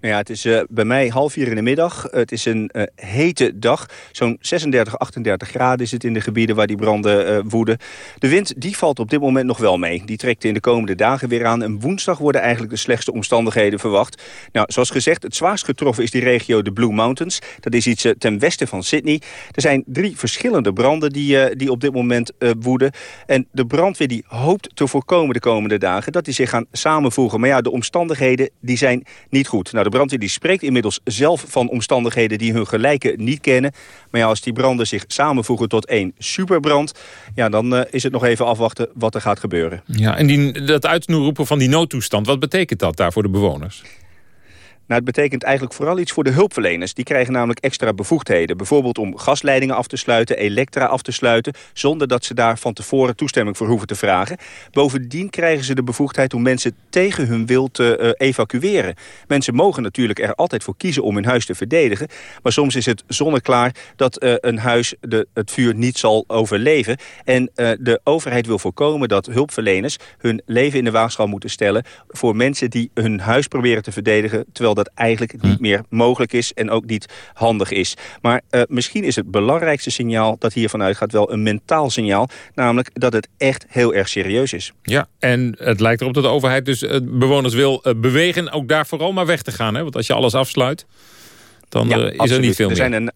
Nou ja, het is uh, bij mij half vier in de middag. Het is een uh, hete dag. Zo'n 36, 38 graden is het in de gebieden waar die branden uh, woeden. De wind die valt op dit moment nog wel mee. Die trekt in de komende dagen weer aan. En woensdag worden eigenlijk de slechtste omstandigheden verwacht. Nou, zoals gezegd, het zwaarst getroffen is die regio de Blue Mountains. Dat is iets ten westen van Sydney. Er zijn drie verschillende branden die, die op dit moment woeden. En de brandweer die hoopt te voorkomen de komende dagen... dat die zich gaan samenvoegen. Maar ja, de omstandigheden die zijn niet goed. Nou, de brandweer die spreekt inmiddels zelf van omstandigheden die hun gelijken niet kennen. Maar ja, als die branden zich samenvoegen tot één superbrand... ja, dan uh, is het nog even afwachten wat er gaat gebeuren. Ja, en die, dat uitroepen van die noodtoestand, wat betekent dat daar voor de bewoners? Nou, het betekent eigenlijk vooral iets voor de hulpverleners. Die krijgen namelijk extra bevoegdheden. Bijvoorbeeld om gasleidingen af te sluiten, elektra af te sluiten... zonder dat ze daar van tevoren toestemming voor hoeven te vragen. Bovendien krijgen ze de bevoegdheid om mensen tegen hun wil te uh, evacueren. Mensen mogen natuurlijk er altijd voor kiezen om hun huis te verdedigen. Maar soms is het zonneklaar dat uh, een huis de, het vuur niet zal overleven. En uh, de overheid wil voorkomen dat hulpverleners hun leven in de waagschaal moeten stellen... voor mensen die hun huis proberen te verdedigen... terwijl dat eigenlijk niet meer mogelijk is en ook niet handig is. Maar uh, misschien is het belangrijkste signaal dat hiervan uitgaat wel een mentaal signaal. Namelijk dat het echt heel erg serieus is. Ja, en het lijkt erop dat de overheid dus uh, bewoners wil uh, bewegen ook daar vooral maar weg te gaan. Hè? Want als je alles afsluit, dan ja, is er niet veel er meer. Zijn een,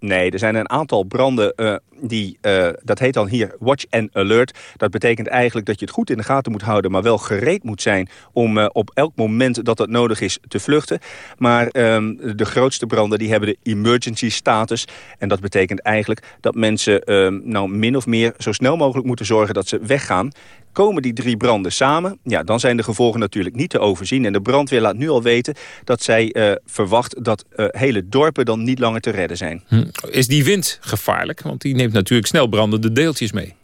Nee, er zijn een aantal branden uh, die, uh, dat heet dan hier watch and alert. Dat betekent eigenlijk dat je het goed in de gaten moet houden, maar wel gereed moet zijn om uh, op elk moment dat dat nodig is te vluchten. Maar um, de grootste branden die hebben de emergency status. En dat betekent eigenlijk dat mensen um, nou min of meer zo snel mogelijk moeten zorgen dat ze weggaan. Komen die drie branden samen, ja, dan zijn de gevolgen natuurlijk niet te overzien. En de brandweer laat nu al weten dat zij uh, verwacht dat uh, hele dorpen dan niet langer te redden zijn. Hm. Is die wind gevaarlijk? Want die neemt natuurlijk snel brandende deeltjes mee.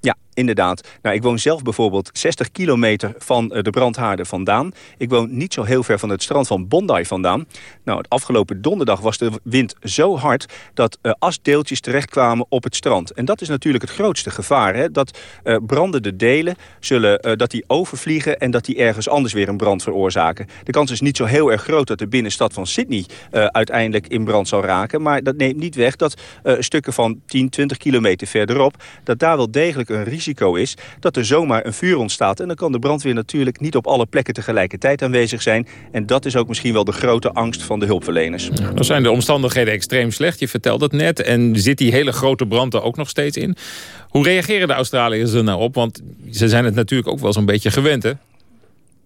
Ja, inderdaad. Nou, ik woon zelf bijvoorbeeld 60 kilometer van de brandhaarden vandaan. Ik woon niet zo heel ver van het strand van Bondi vandaan. Nou, het afgelopen donderdag was de wind zo hard... dat uh, asdeeltjes terechtkwamen op het strand. En dat is natuurlijk het grootste gevaar. Hè? Dat uh, brandende delen zullen dat die overvliegen... en dat die ergens anders weer een brand veroorzaken. De kans is niet zo heel erg groot dat de binnenstad van Sydney... uiteindelijk in brand zal raken. Maar dat neemt niet weg dat stukken van 10, 20 kilometer verderop... dat daar wel degelijk een risico is dat er zomaar een vuur ontstaat. En dan kan de brandweer natuurlijk niet op alle plekken tegelijkertijd aanwezig zijn. En dat is ook misschien wel de grote angst van de hulpverleners. Dan zijn de omstandigheden extreem slecht, je vertelt het net. En zit die hele grote brand er ook nog steeds in. Hoe reageren de Australiërs er nou op? Want ze zijn het natuurlijk ook wel zo'n beetje gewend, hè?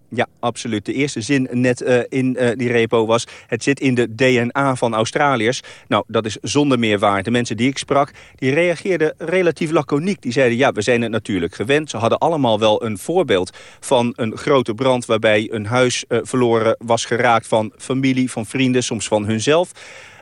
Ja, absoluut. De eerste zin net uh, in uh, die repo was... het zit in de DNA van Australiërs. Nou, dat is zonder meer waar. De mensen die ik sprak, die reageerden relatief laconiek. Die zeiden, ja, we zijn het natuurlijk gewend. Ze hadden allemaal wel een voorbeeld van een grote brand... waarbij een huis uh, verloren was geraakt van familie, van vrienden, soms van hunzelf...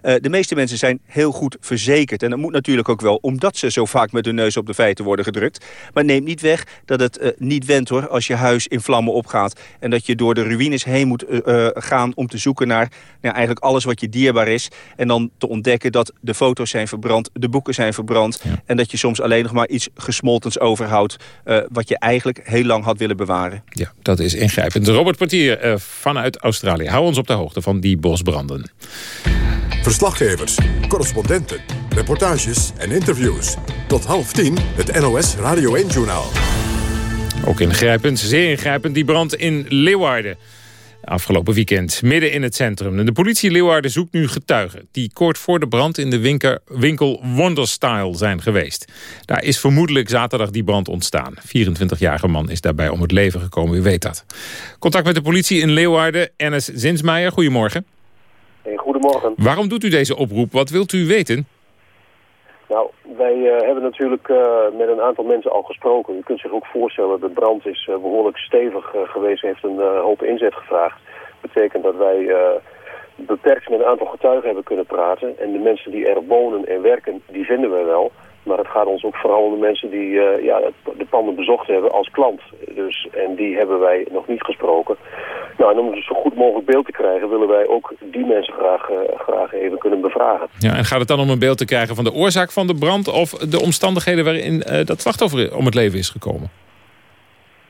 Uh, de meeste mensen zijn heel goed verzekerd. En dat moet natuurlijk ook wel, omdat ze zo vaak met hun neus op de feiten worden gedrukt. Maar neemt niet weg dat het uh, niet wendt hoor, als je huis in vlammen opgaat. En dat je door de ruïnes heen moet uh, gaan om te zoeken naar nou, eigenlijk alles wat je dierbaar is. En dan te ontdekken dat de foto's zijn verbrand, de boeken zijn verbrand. Ja. En dat je soms alleen nog maar iets gesmoltens overhoudt... wat je eigenlijk heel lang had willen bewaren. Ja, dat is ingrijpend. Robert Portier vanuit Australië. Hou ons op de hoogte van die bosbranden. Verslaggevers, correspondenten, reportages en interviews. Tot half tien het NOS Radio 1-journaal. Ook ingrijpend, zeer ingrijpend, die brand in Leeuwarden. Afgelopen weekend, midden in het centrum. De politie Leeuwarden zoekt nu getuigen... die kort voor de brand in de winkel, Wonderstyle zijn geweest. Daar is vermoedelijk zaterdag die brand ontstaan. 24-jarige man is daarbij om het leven gekomen, u weet dat. Contact met de politie in Leeuwarden, Ernest Zinsmeijer. Goedemorgen. Goedemorgen. Waarom doet u deze oproep? Wat wilt u weten? Nou, wij uh, hebben natuurlijk uh, met een aantal mensen al gesproken. U kunt zich ook voorstellen, de brand is uh, behoorlijk stevig geweest, heeft een hoop inzet gevraagd. Dat betekent dat wij beperkt met een aantal getuigen hebben kunnen praten. En de mensen die er wonen en werken, die vinden we wel. Maar het gaat ons ook vooral om de mensen die uh, ja, de panden bezocht hebben als klant. Dus, en die hebben wij nog niet gesproken. Nou, en om een zo goed mogelijk beeld te krijgen... willen wij ook die mensen graag, uh, graag even kunnen bevragen. Ja, en gaat het dan om een beeld te krijgen van de oorzaak van de brand... of de omstandigheden waarin uh, dat slachtoffer om het leven is gekomen?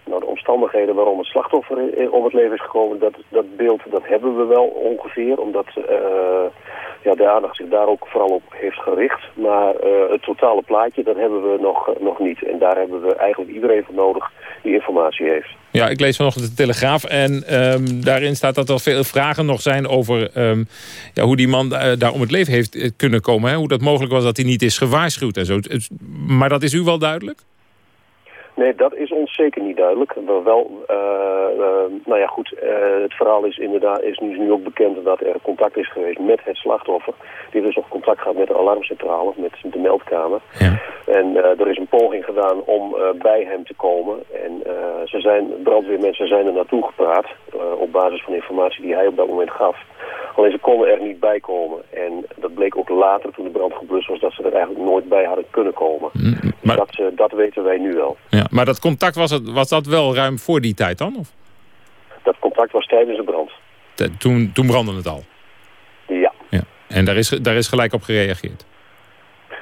Nou, de omstandigheden waarom het slachtoffer om het leven is gekomen... dat, dat beeld dat hebben we wel ongeveer, omdat ja, de aandacht zich daar ook vooral op heeft gericht. Maar uh, het totale plaatje, dat hebben we nog, uh, nog niet. En daar hebben we eigenlijk iedereen voor nodig die informatie heeft. Ja, ik lees vanochtend de Telegraaf en um, daarin staat dat er veel vragen nog zijn over um, ja, hoe die man uh, daar om het leven heeft kunnen komen. Hoe dat mogelijk was dat hij niet is gewaarschuwd en zo. Maar dat is u wel duidelijk? Nee, dat is ons zeker niet duidelijk. Maar wel, uh, uh, nou ja goed, uh, het verhaal is inderdaad is nu, nu ook bekend dat er contact is geweest met het slachtoffer. Die dus op contact gaat met de alarmcentrale, met de meldkamer. Ja. En er is een poging gedaan om bij hem te komen. En ze zijn, brandweermensen zijn er naartoe gepraat op basis van informatie die hij op dat moment gaf. Alleen ze konden er niet bij komen. En dat bleek ook later, toen de brand geblust was, dat ze er eigenlijk nooit bij hadden kunnen komen. Mm, maar... dat, dat weten wij nu wel. Ja, maar dat contact, was, het, was dat wel ruim voor die tijd dan? Of? Dat contact was tijdens de brand. Toen, toen brandde het al? Ja. ja. En daar is, daar is gelijk op gereageerd?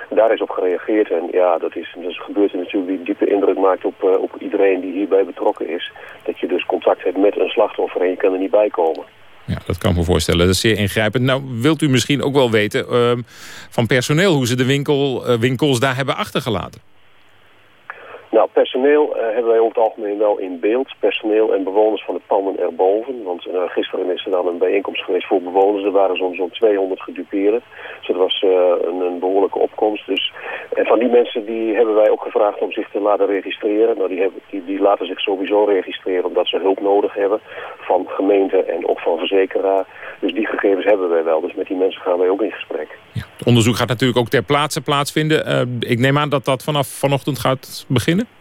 Daar is op gereageerd en ja, dat is, dat is een gebeurtenis natuurlijk die diepe indruk maakt op, uh, op iedereen die hierbij betrokken is. Dat je dus contact hebt met een slachtoffer en je kan er niet bij komen. Ja, dat kan ik me voorstellen. Dat is zeer ingrijpend. Nou, wilt u misschien ook wel weten ehm, van personeel... hoe ze de winkel, eh, winkels daar hebben achtergelaten? Nou, personeel eh, hebben wij over het algemeen wel in beeld. Personeel en bewoners van de panden erboven. Want uh, gisteren is er dan een bijeenkomst geweest voor bewoners. Er waren zo'n zo'n 200 gedupeerden. Dus dat was uh, een, een, behoorlijke opkomst. Dus, en van die mensen die hebben wij ook gevraagd om zich te laten registreren. Nou, die, hebben, die laten zich sowieso registreren omdat ze hulp nodig hebben. Van gemeente en ook van verzekeraar. Dus die gegevens hebben wij wel. Dus met die mensen gaan wij ook in gesprek. Ja, het onderzoek gaat natuurlijk ook ter plaatse plaatsvinden. ik neem aan dat dat vanaf vanochtend gaat beginnen?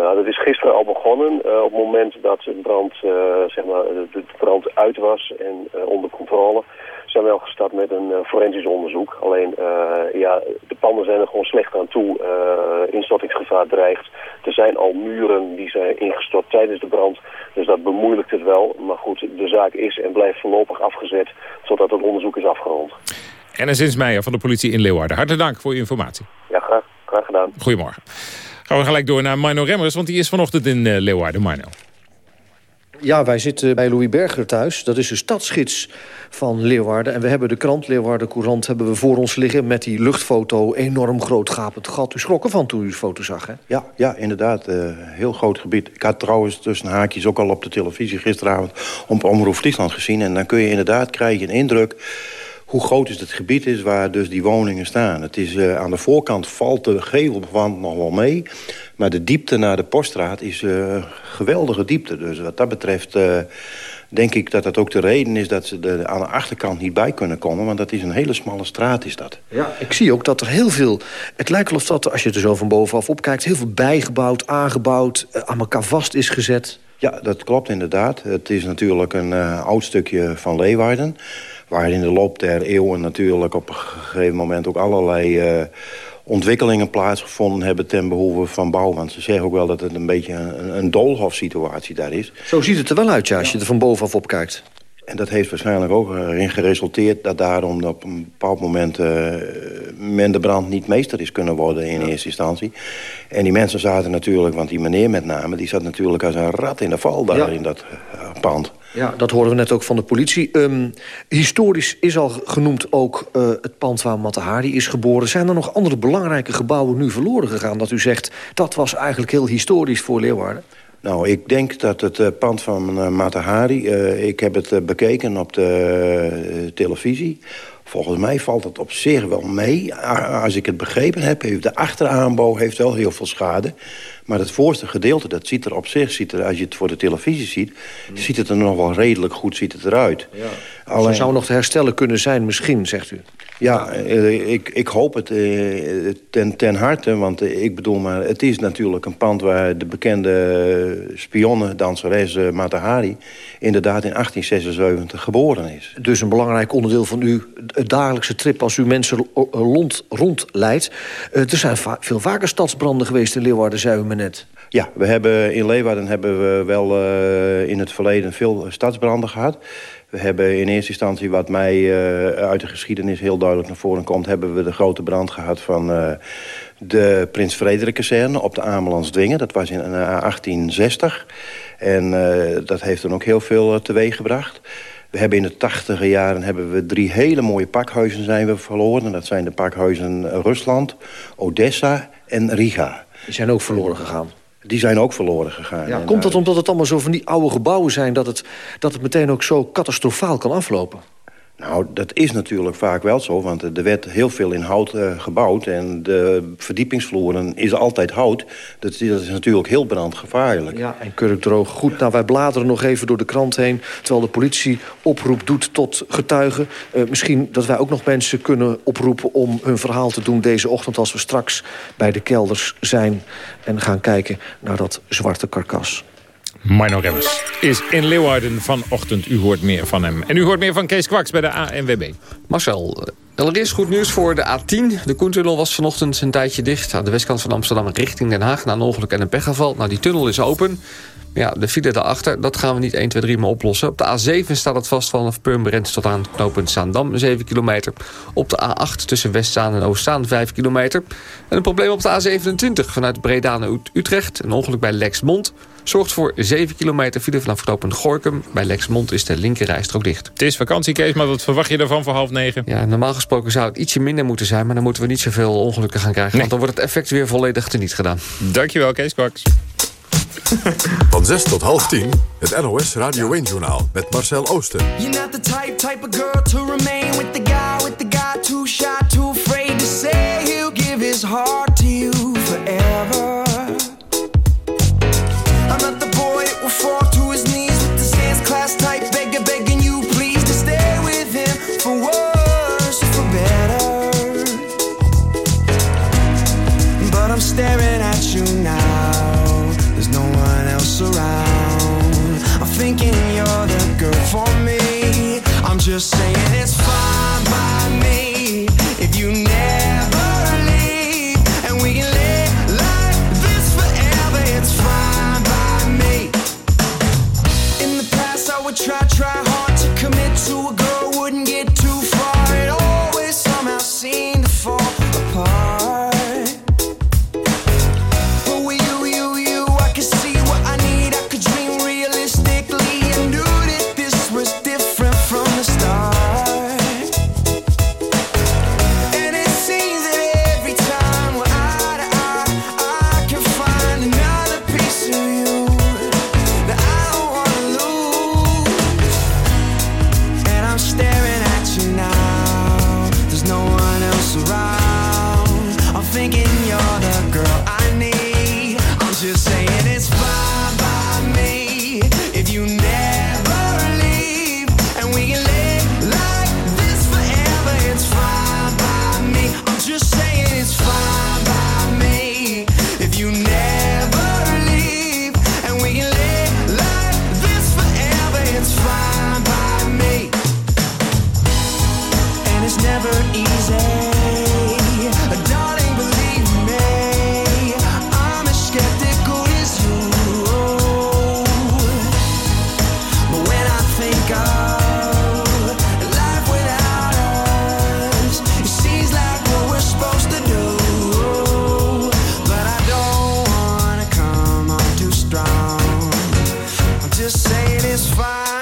Nou, dat is gisteren al begonnen. Uh, op het moment dat de brand, uh, zeg maar, de, brand uit was en uh, onder controle, zijn we al gestart met een forensisch onderzoek. Alleen, ja, de panden zijn er gewoon slecht aan toe. instortingsgevaar dreigt. Er zijn al muren die zijn ingestort tijdens de brand. Dus dat bemoeilijkt het wel. Maar goed, de zaak is en blijft voorlopig afgezet totdat het onderzoek is afgerond. En Enzins Meijer van de politie in Leeuwarden. Hartelijk dank voor uw informatie. Ja, graag, graag gedaan. Goedemorgen. Gaan we gelijk door naar Mino Remmers, want die is vanochtend in uh, Leeuwarden. Mino. Ja, wij zitten bij Louis Berger thuis. Dat is de stadsgids van Leeuwarden. En we hebben de krant Leeuwarden Courant hebben we voor ons liggen... met die luchtfoto, enorm groot gapend gat. U schrok ervan toen u de foto zag, hè? Ja, ja inderdaad. Uh, heel groot gebied. Ik had trouwens tussen haakjes ook al op de televisie gisteravond... op Omroep Friesland gezien. En dan kun je inderdaad krijgen een indruk hoe groot is het gebied is waar dus die woningen staan. Het is, uh, aan de voorkant valt de gevelwand nog wel mee. Maar de diepte naar de poststraat is uh, geweldige diepte. Dus wat dat betreft uh, denk ik dat dat ook de reden is... dat ze er aan de achterkant niet bij kunnen komen. Want dat is een hele smalle straat, is dat. Ja, ik zie ook dat er heel veel... Het lijkt alsof dat, als je er zo van bovenaf op kijkt... heel veel bijgebouwd, aangebouwd, aan elkaar vast is gezet. Ja, dat klopt inderdaad. Het is natuurlijk een oud stukje van Leeuwarden waar in de loop der eeuwen natuurlijk op een gegeven moment ook allerlei uh, ontwikkelingen plaatsgevonden hebben ten behoeve van bouw. Want ze zeggen ook wel dat het een beetje een, een doolhofsituatie daar is. Zo ziet het er wel uit, ja, als je er van bovenaf op kijkt. En dat heeft waarschijnlijk ook erin geresulteerd... dat daarom op een bepaald moment uh, men de brand niet meester is kunnen worden in eerste instantie. En die mensen zaten natuurlijk, want die meneer met name... die zat natuurlijk als een rat in de val daar in dat uh, pand. Ja, dat horen we net ook van de politie. Um, historisch is al genoemd ook uh, het pand waar Matahari is geboren. Zijn er nog andere belangrijke gebouwen nu verloren gegaan... dat u zegt, dat was eigenlijk heel historisch voor Leeuwarden? Nou, ik denk dat het uh, pand van uh, Matahari... ik heb het bekeken op de televisie... Volgens mij valt het op zich wel mee. Als ik het begrepen heb, heeft de achteraanbouw heeft wel heel veel schade. Maar het voorste gedeelte, dat ziet er op zich, ziet er, als je het voor de televisie ziet... Ziet het er nog wel redelijk goed ziet het eruit. Ja. Alleen... Dus zou nog te herstellen kunnen zijn, misschien, zegt u? Ja, eh, ik, ik hoop het eh, ten, ten harte, want eh, ik bedoel maar... het is natuurlijk een pand waar de bekende spionne, danseres Matahari... inderdaad in 1876 geboren is. Dus een belangrijk onderdeel van uw dagelijkse trip... als u mensen rond, rondleidt. Er zijn va veel vaker stadsbranden geweest in Leeuwarden, zei u me Ja, we hebben, in Leeuwarden hebben we wel in het verleden veel stadsbranden gehad... We hebben in eerste instantie, wat mij uh, uit de geschiedenis heel duidelijk naar voren komt... hebben we de grote brand gehad van uh, de Prins Frederik op de Amelandsdwingen. Dat was in uh, eh, 1860. En dat heeft dan ook heel veel teweeg gebracht. We hebben in de tachtige jaren hebben we drie hele mooie pakhuizen zijn we verloren. Dat zijn de pakhuizen Rusland, Odessa en Riga. Die zijn ook verloren gegaan. Die zijn ook verloren gegaan. Ja, komt dat omdat het allemaal zo van die oude gebouwen zijn... dat het, dat het meteen ook zo catastrofaal kan aflopen? Nou, dat is natuurlijk vaak wel zo, want er werd heel veel in hout uh, gebouwd... en de verdiepingsvloeren is altijd hout. Dat, dat is natuurlijk heel brandgevaarlijk. Ja, en kurkdroog. Goed, nou, wij bladeren nog even door de krant heen... terwijl de politie oproep doet tot getuigen. Uh, misschien dat wij ook nog mensen kunnen oproepen om hun verhaal te doen... deze ochtend als we straks bij de kelders zijn... en gaan kijken naar dat zwarte karkas. Mino Remmers is in Leeuwarden vanochtend. U hoort meer van hem. En u hoort meer van Kees Kwaks bij de ANWB. Marcel, eh, er is goed nieuws voor de A10. De Koentunnel was vanochtend een tijdje dicht... aan de westkant van Amsterdam richting Den Haag... na een ongeluk en een pechgeval. Nou, die tunnel is open. Ja, de file daarachter, dat gaan we niet 1, 2, 3 meer oplossen. Op de A7 staat het vast vanaf Purmerend tot aan knooppunt Zaandam 7 kilometer. Op de A8 tussen Westzaan en Oostzaan 5 kilometer. En een probleem op de A27 vanuit Breda naar Utrecht. Een ongeluk bij Lexmond. Zorgt voor 7 kilometer file vanaf knooppunt Gorkum. Bij Lexmond is de linkerrijstrook dicht. Het is vakantie, Kees, maar wat verwacht je ervan voor half negen? Ja, normaal gesproken zou het ietsje minder moeten zijn... maar dan moeten we niet zoveel ongelukken gaan krijgen. Want dan wordt het effect weer volledig teniet gedaan. Dankjewel, Kees Kwaks. Van 6 tot half 10, het NOS Radio 1-journaal met Marcel Oosten. You're not the type, type of girl to remain with the But saying it's fine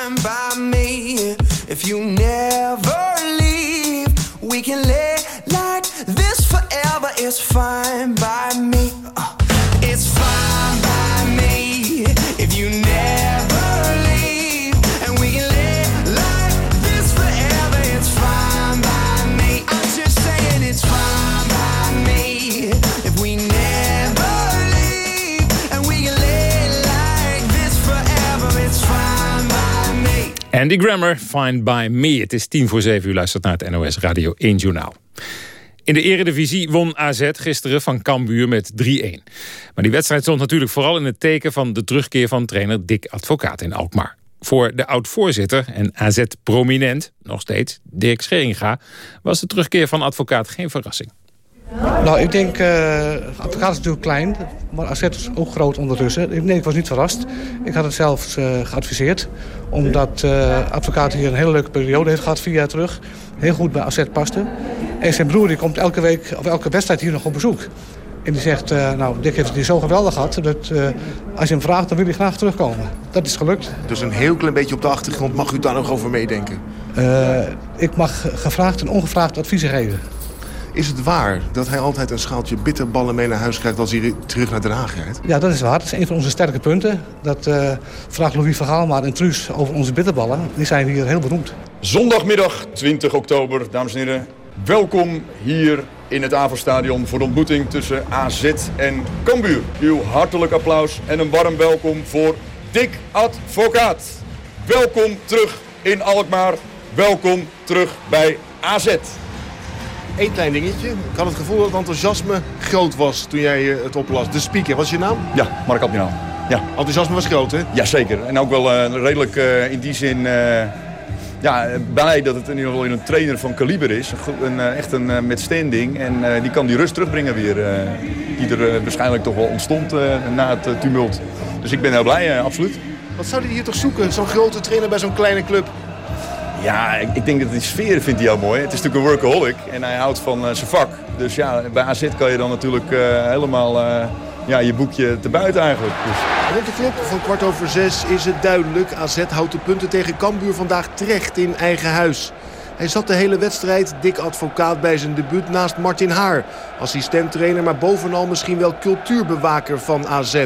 Andy Grammer, Fine By Me. Het is tien voor zeven, u luistert naar het NOS Radio 1 Journaal. In de eredivisie won AZ gisteren van Cambuur met 3-1. Maar die wedstrijd stond natuurlijk vooral in het teken... van de terugkeer van trainer Dick Advocaat in Alkmaar. Voor de oud-voorzitter en AZ-prominent, nog steeds, Dirk Scheringa... was de terugkeer van Advocaat geen verrassing. Nou, ik denk, advocaat is natuurlijk klein, maar AZ is ook groot ondertussen. Ik, nee, ik was niet verrast. Ik had het zelfs eh, geadviseerd, omdat eh advocaat hier een hele leuke periode heeft gehad, vier jaar terug. Heel goed bij AZ paste. En zijn broer die komt elke week, of elke wedstrijd hier nog op bezoek. En die zegt, eh, nou, Dick heeft het hier zo geweldig gehad, dat als je hem vraagt, dan wil hij graag terugkomen. Dat is gelukt. Dus een heel klein beetje op de achtergrond mag u daar nog over meedenken. Ik mag gevraagd en ongevraagd adviezen geven. Is het waar dat hij altijd een schaaltje bitterballen mee naar huis krijgt als hij terug naar Den Haag rijdt? Ja, dat is waar. Dat is een van onze sterke punten. Dat eh vraagt Louis Vergaal maar en Truus over onze bitterballen. Die zijn hier heel beroemd. Zondagmiddag 20 oktober, dames en heren. Welkom hier in het AVO-stadion voor de ontmoeting tussen AZ en Cambuur. Uw hartelijk applaus en een warm welkom voor Dick Advocaat. Welkom terug in Alkmaar. Welkom terug bij AZ. Eén klein dingetje. Ik had het gevoel dat het enthousiasme groot was toen jij eh, het oplas. De speaker, wat is je naam? Ja, Mark Abdinaal. Ja. Enthousiasme was groot, hè? Jazeker. En ook wel eh, redelijk eh, in die zin ja, blij dat het in ieder geval een trainer van kaliber is. Een, echt een met standing. En die kan die rust terugbrengen weer. die er waarschijnlijk toch wel ontstond na het tumult. Dus ik ben heel blij, absoluut. Wat zou hij hier toch zoeken? Zo'n grote trainer bij zo'n kleine club. Ja, ik, ik denk dat die sfeer vindt hij heel mooi. Het is natuurlijk een workaholic en hij houdt van eh, zijn vak. Dus ja, bij AZ kan je dan natuurlijk eh, helemaal eh, ja, je boekje te buiten eigenlijk. Dus... Rond de klok van kwart over zes is het duidelijk. AZ houdt de punten tegen Cambuur vandaag terecht in eigen huis. Hij zat de hele wedstrijd, dik advocaat bij zijn debuut naast Martin Haar. Assistenttrainer, maar bovenal misschien wel cultuurbewaker van AZ.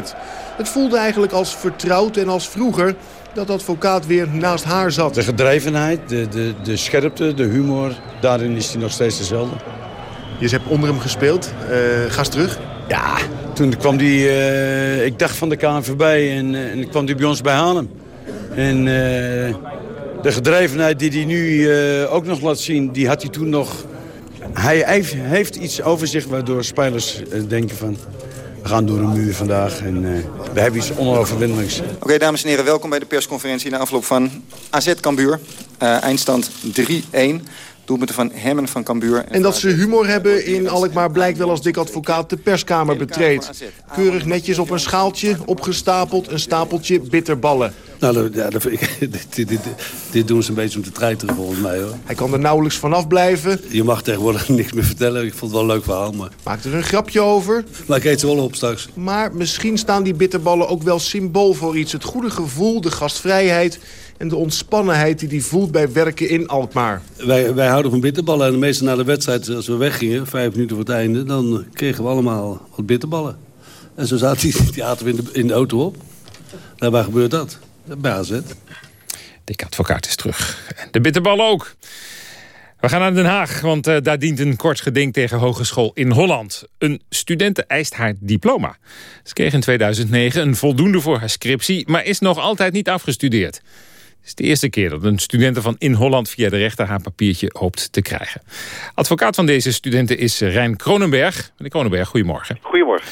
Het voelde eigenlijk als vertrouwd en als vroeger dat advocaat weer naast haar zat. De gedrevenheid, de, de, de scherpte, de humor, daarin is hij nog steeds dezelfde. Je hebt onder hem gespeeld. Uh, ga eens terug. Ja, toen kwam hij, uh, ik dacht van de KNVB en, uh, en kwam hij bij ons bij Haarlem. En uh, de gedrevenheid die hij nu ook nog laat zien, die had hij toen nog... Hij heeft, heeft iets over zich waardoor spelers denken van... We gaan door een muur vandaag en we hebben iets onoverwinnelijks. Oké, okay, dames en heren, welkom bij de persconferentie na afloop van AZ Cambuur. eindstand 3-1. Doelpunten van Hemmen van Cambuur. En, en dat ze humor hebben in Alkmaar blijkt wel als dik advocaat de perskamer betreedt. Keurig netjes op een schaaltje, opgestapeld, een stapeltje bitterballen. Nou, ja, dat, dit, dit, dit, dit, doen ze een beetje om te treiteren volgens mij hoor. Hij kan er nauwelijks vanaf blijven. Je mag tegenwoordig niks meer vertellen. Ik vond het wel een leuk verhaal. Maar... Maakt er een grapje over. Maar ik eet ze wel op straks. Maar misschien staan die bitterballen ook wel symbool voor iets. Het goede gevoel, de gastvrijheid en de ontspannenheid die hij voelt bij werken in Alkmaar. Wij, wij houden van bitterballen en de meeste na de wedstrijd, als we weggingen, vijf minuten voor het einde, dan kregen we allemaal wat bitterballen. En zo zaten die, die aten we in de, in de auto op. Waar gebeurt dat? Bij AZ. Dick Advocaat is terug. De bitterballen ook. We gaan naar Den Haag, want uh, daar dient een kort geding tegen Hogeschool in Holland. Een studente eist haar diploma. Ze kreeg in 2009 een voldoende voor haar scriptie... maar is nog altijd niet afgestudeerd. Het is de eerste keer dat een studente van in Holland via de rechter haar papiertje hoopt te krijgen. Advocaat van deze studenten is Rijn Kronenberg. Meneer Kronenberg, goedemorgen. Goedemorgen.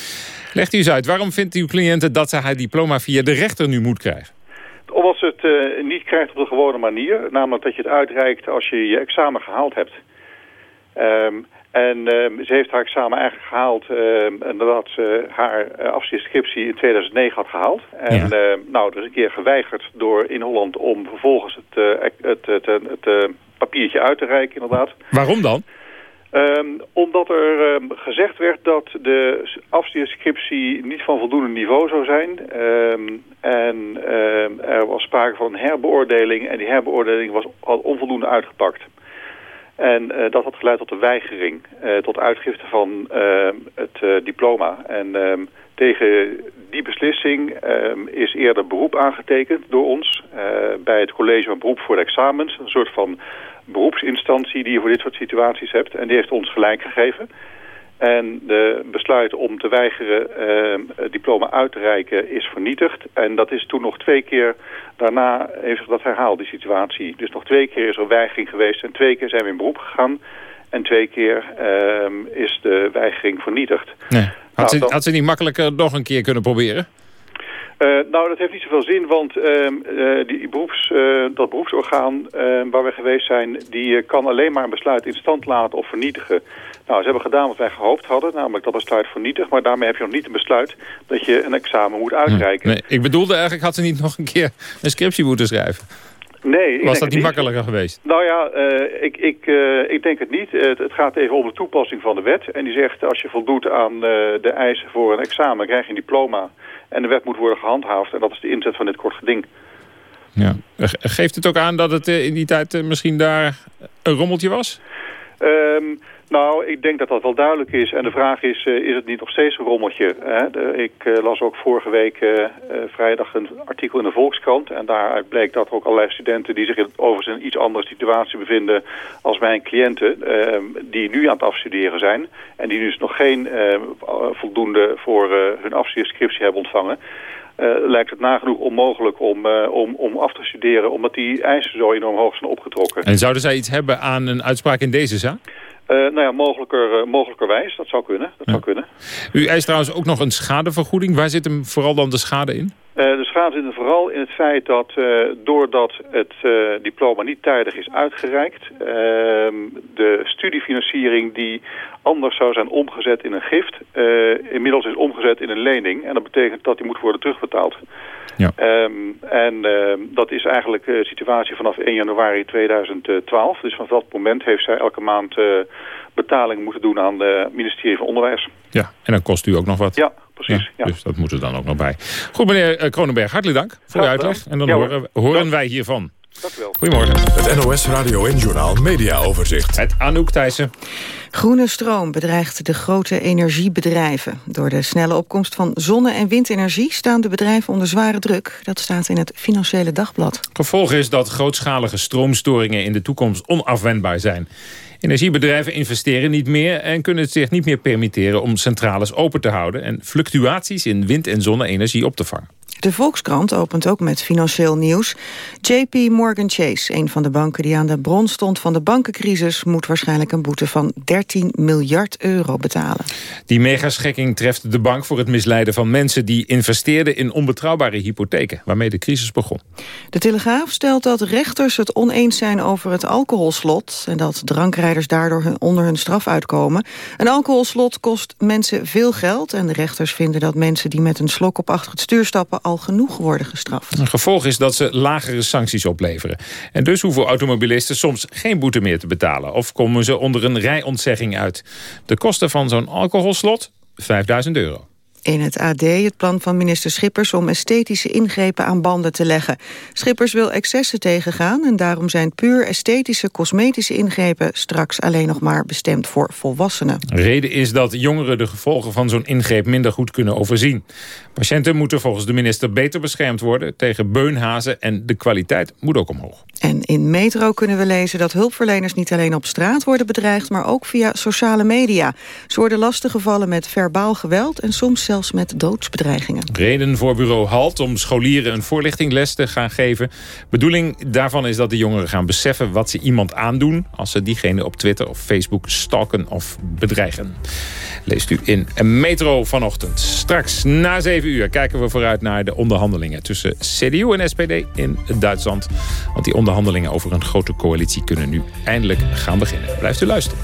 Legt u eens uit, waarom vindt uw cliënte dat ze haar diploma via de rechter nu moet krijgen? Omdat ze het uh, niet krijgt op de gewone manier. Namelijk dat je het uitreikt als je je examen gehaald hebt. Um, en um, ze heeft haar examen eigenlijk gehaald um, nadat ze haar uh, in 2009 had gehaald. En ja. uh, nou, er is een keer geweigerd door in Holland om vervolgens het, uh, het, het, het, het papiertje uit te reiken inderdaad. Waarom dan? Um, omdat er um, gezegd werd dat de afstudeerscriptie niet van voldoende niveau zou zijn. Um, en er was sprake van herbeoordeling en die herbeoordeling was al onvoldoende uitgepakt. En uh, dat had geleid tot de weigering, uh, tot uitgifte van het diploma. En tegen die beslissing is eerder beroep aangetekend door ons bij het college van beroep voor de examens. Een soort van beroepsinstantie die je voor dit soort situaties hebt. En die heeft ons gelijk gegeven. En de besluit om te weigeren uh, het diploma uit te reiken is vernietigd. En dat is toen nog twee keer, daarna heeft zich dat herhaald, die situatie. Dus nog twee keer is er weigering geweest en twee keer zijn we in beroep gegaan. En twee keer uh, is de weigering vernietigd. Nee. Had, nou, ze, dan... had ze niet makkelijker nog een keer kunnen proberen? Uh, nou, dat heeft niet zoveel zin, want uh, uh, die beroeps, dat beroepsorgaan waar we geweest zijn... die kan alleen maar een besluit in stand laten of vernietigen. Nou, ze hebben gedaan wat wij gehoopt hadden, namelijk dat besluit vernietigd. Maar daarmee heb je nog niet een besluit dat je een examen moet uitreiken. Nee, ik bedoelde eigenlijk, had ze niet nog een keer een scriptie moeten schrijven? Nee. Was dat niet, niet makkelijker geweest? Nou ja, uh, ik, ik, uh, ik denk het niet. Het, het, gaat even om de toepassing van de wet. En die zegt, als je voldoet aan uh, de eisen voor een examen, krijg je een diploma. En de wet moet worden gehandhaafd. En dat is de inzet van dit kort geding. Ja. Geeft het ook aan dat het in die tijd misschien daar een rommeltje was? Um, nou, ik denk dat dat wel duidelijk is. En de vraag is, uh, is het niet nog steeds een rommeltje? Hè? Ik uh, las ook vorige week uh, vrijdag een artikel in de Volkskrant. En daaruit bleek dat ook allerlei studenten die zich in, overigens in een iets andere situatie bevinden als mijn cliënten. ehm, die nu aan het afstuderen zijn. En die dus nog geen voldoende voor hun afstudeerscriptie hebben ontvangen. Lijkt het nagenoeg onmogelijk om, om, om af te studeren... omdat die eisen zo enorm hoog zijn opgetrokken. En zouden zij iets hebben aan een uitspraak in deze zaak? Uh, nou ja, mogelijker, mogelijkerwijs. Dat zou kunnen. Dat ja. zou kunnen. U eist trouwens ook nog een schadevergoeding. Waar zit hem vooral dan de schade in? De schade zit vooral in het feit dat doordat het diploma niet tijdig is uitgereikt... ehm, de studiefinanciering die anders zou zijn omgezet in een gift... inmiddels is omgezet in een lening. En dat betekent dat die moet worden terugbetaald. Ja. Um, en uh, dat is eigenlijk de situatie vanaf 1 januari 2012. Dus vanaf dat moment heeft zij elke maand uh, betaling moeten doen aan het ministerie van Onderwijs. Ja, en dan kost u ook nog wat. Ja, precies. Ja, Dus dat moet er dan ook nog bij. Goed, meneer eh, Kronenberg, hartelijk dank voor uw uitleg. En dan horen, horen wij hiervan. Dank u wel. Goedemorgen. Het NOS Radio en Journaal Media Overzicht. Met Anouk Thijssen. Groene stroom bedreigt de grote energiebedrijven. Door de snelle opkomst van zonne- en windenergie staan de bedrijven onder zware druk. Dat staat in het Financiële Dagblad. Gevolg is dat grootschalige stroomstoringen in de toekomst onafwendbaar zijn. Energiebedrijven investeren niet meer en kunnen het zich niet meer permitteren om centrales open te houden en fluctuaties in wind- en zonne-energie op te vangen. De Volkskrant opent ook met financieel nieuws. JP Morgan Chase, een van de banken die aan de bron stond van de bankencrisis... moet waarschijnlijk een boete van 13 miljard euro betalen. Die megaschekking treft de bank voor het misleiden van mensen die investeerden in onbetrouwbare hypotheken, waarmee de crisis begon. De Telegraaf stelt dat rechters het oneens zijn over het alcoholslot... en dat drankrijders daardoor onder hun straf uitkomen. Een alcoholslot kost mensen veel geld... en de rechters vinden dat mensen die met een slok op achter het stuur stappen... al genoeg worden gestraft. Een gevolg is dat ze lagere sancties opleveren. En dus hoeven automobilisten soms geen boete meer te betalen... of komen ze onder een rijontzegging uit. De kosten van zo'n alcoholslot? 5000 euro. In het AD het plan van minister Schippers om esthetische ingrepen aan banden te leggen. Schippers wil excessen tegengaan en daarom zijn puur esthetische cosmetische ingrepen straks alleen nog maar bestemd voor volwassenen. Reden is dat jongeren de gevolgen van zo'n ingreep minder goed kunnen overzien. Patiënten moeten volgens de minister beter beschermd worden tegen beunhazen en de kwaliteit moet ook omhoog. En in Metro kunnen we lezen dat hulpverleners niet alleen op straat worden bedreigd, maar ook via sociale media. Ze worden lastiggevallen met verbaal geweld en soms zelfs met doodsbedreigingen. Reden voor bureau HALT om scholieren een voorlichtingles te gaan geven. Bedoeling daarvan is dat de jongeren gaan beseffen wat ze iemand aandoen... als ze diegene op Twitter of Facebook stalken of bedreigen. Leest u in Metro vanochtend. Straks na 7 uur kijken we vooruit naar de onderhandelingen... tussen CDU en SPD in Duitsland. Want die onderhandelingen over een grote coalitie kunnen nu eindelijk gaan beginnen. Blijft u luisteren.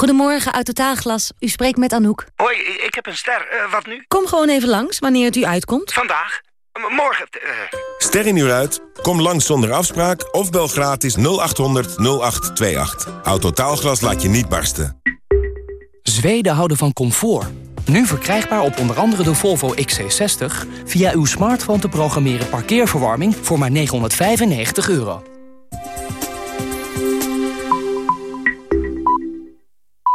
Goedemorgen, uit Totaalglas. U spreekt met Anouk. Hoi, ik heb een ster. Eh, wat nu? Kom gewoon even langs, wanneer het u uitkomt. Vandaag? M- morgen? eh. Ster in uur uit? Kom langs zonder afspraak of bel gratis 0800 0828. Autotaalglas laat je niet barsten. Zweden houden van comfort. Nu verkrijgbaar op onder andere de Volvo XC60... via uw smartphone te programmeren parkeerverwarming voor maar 995 euro.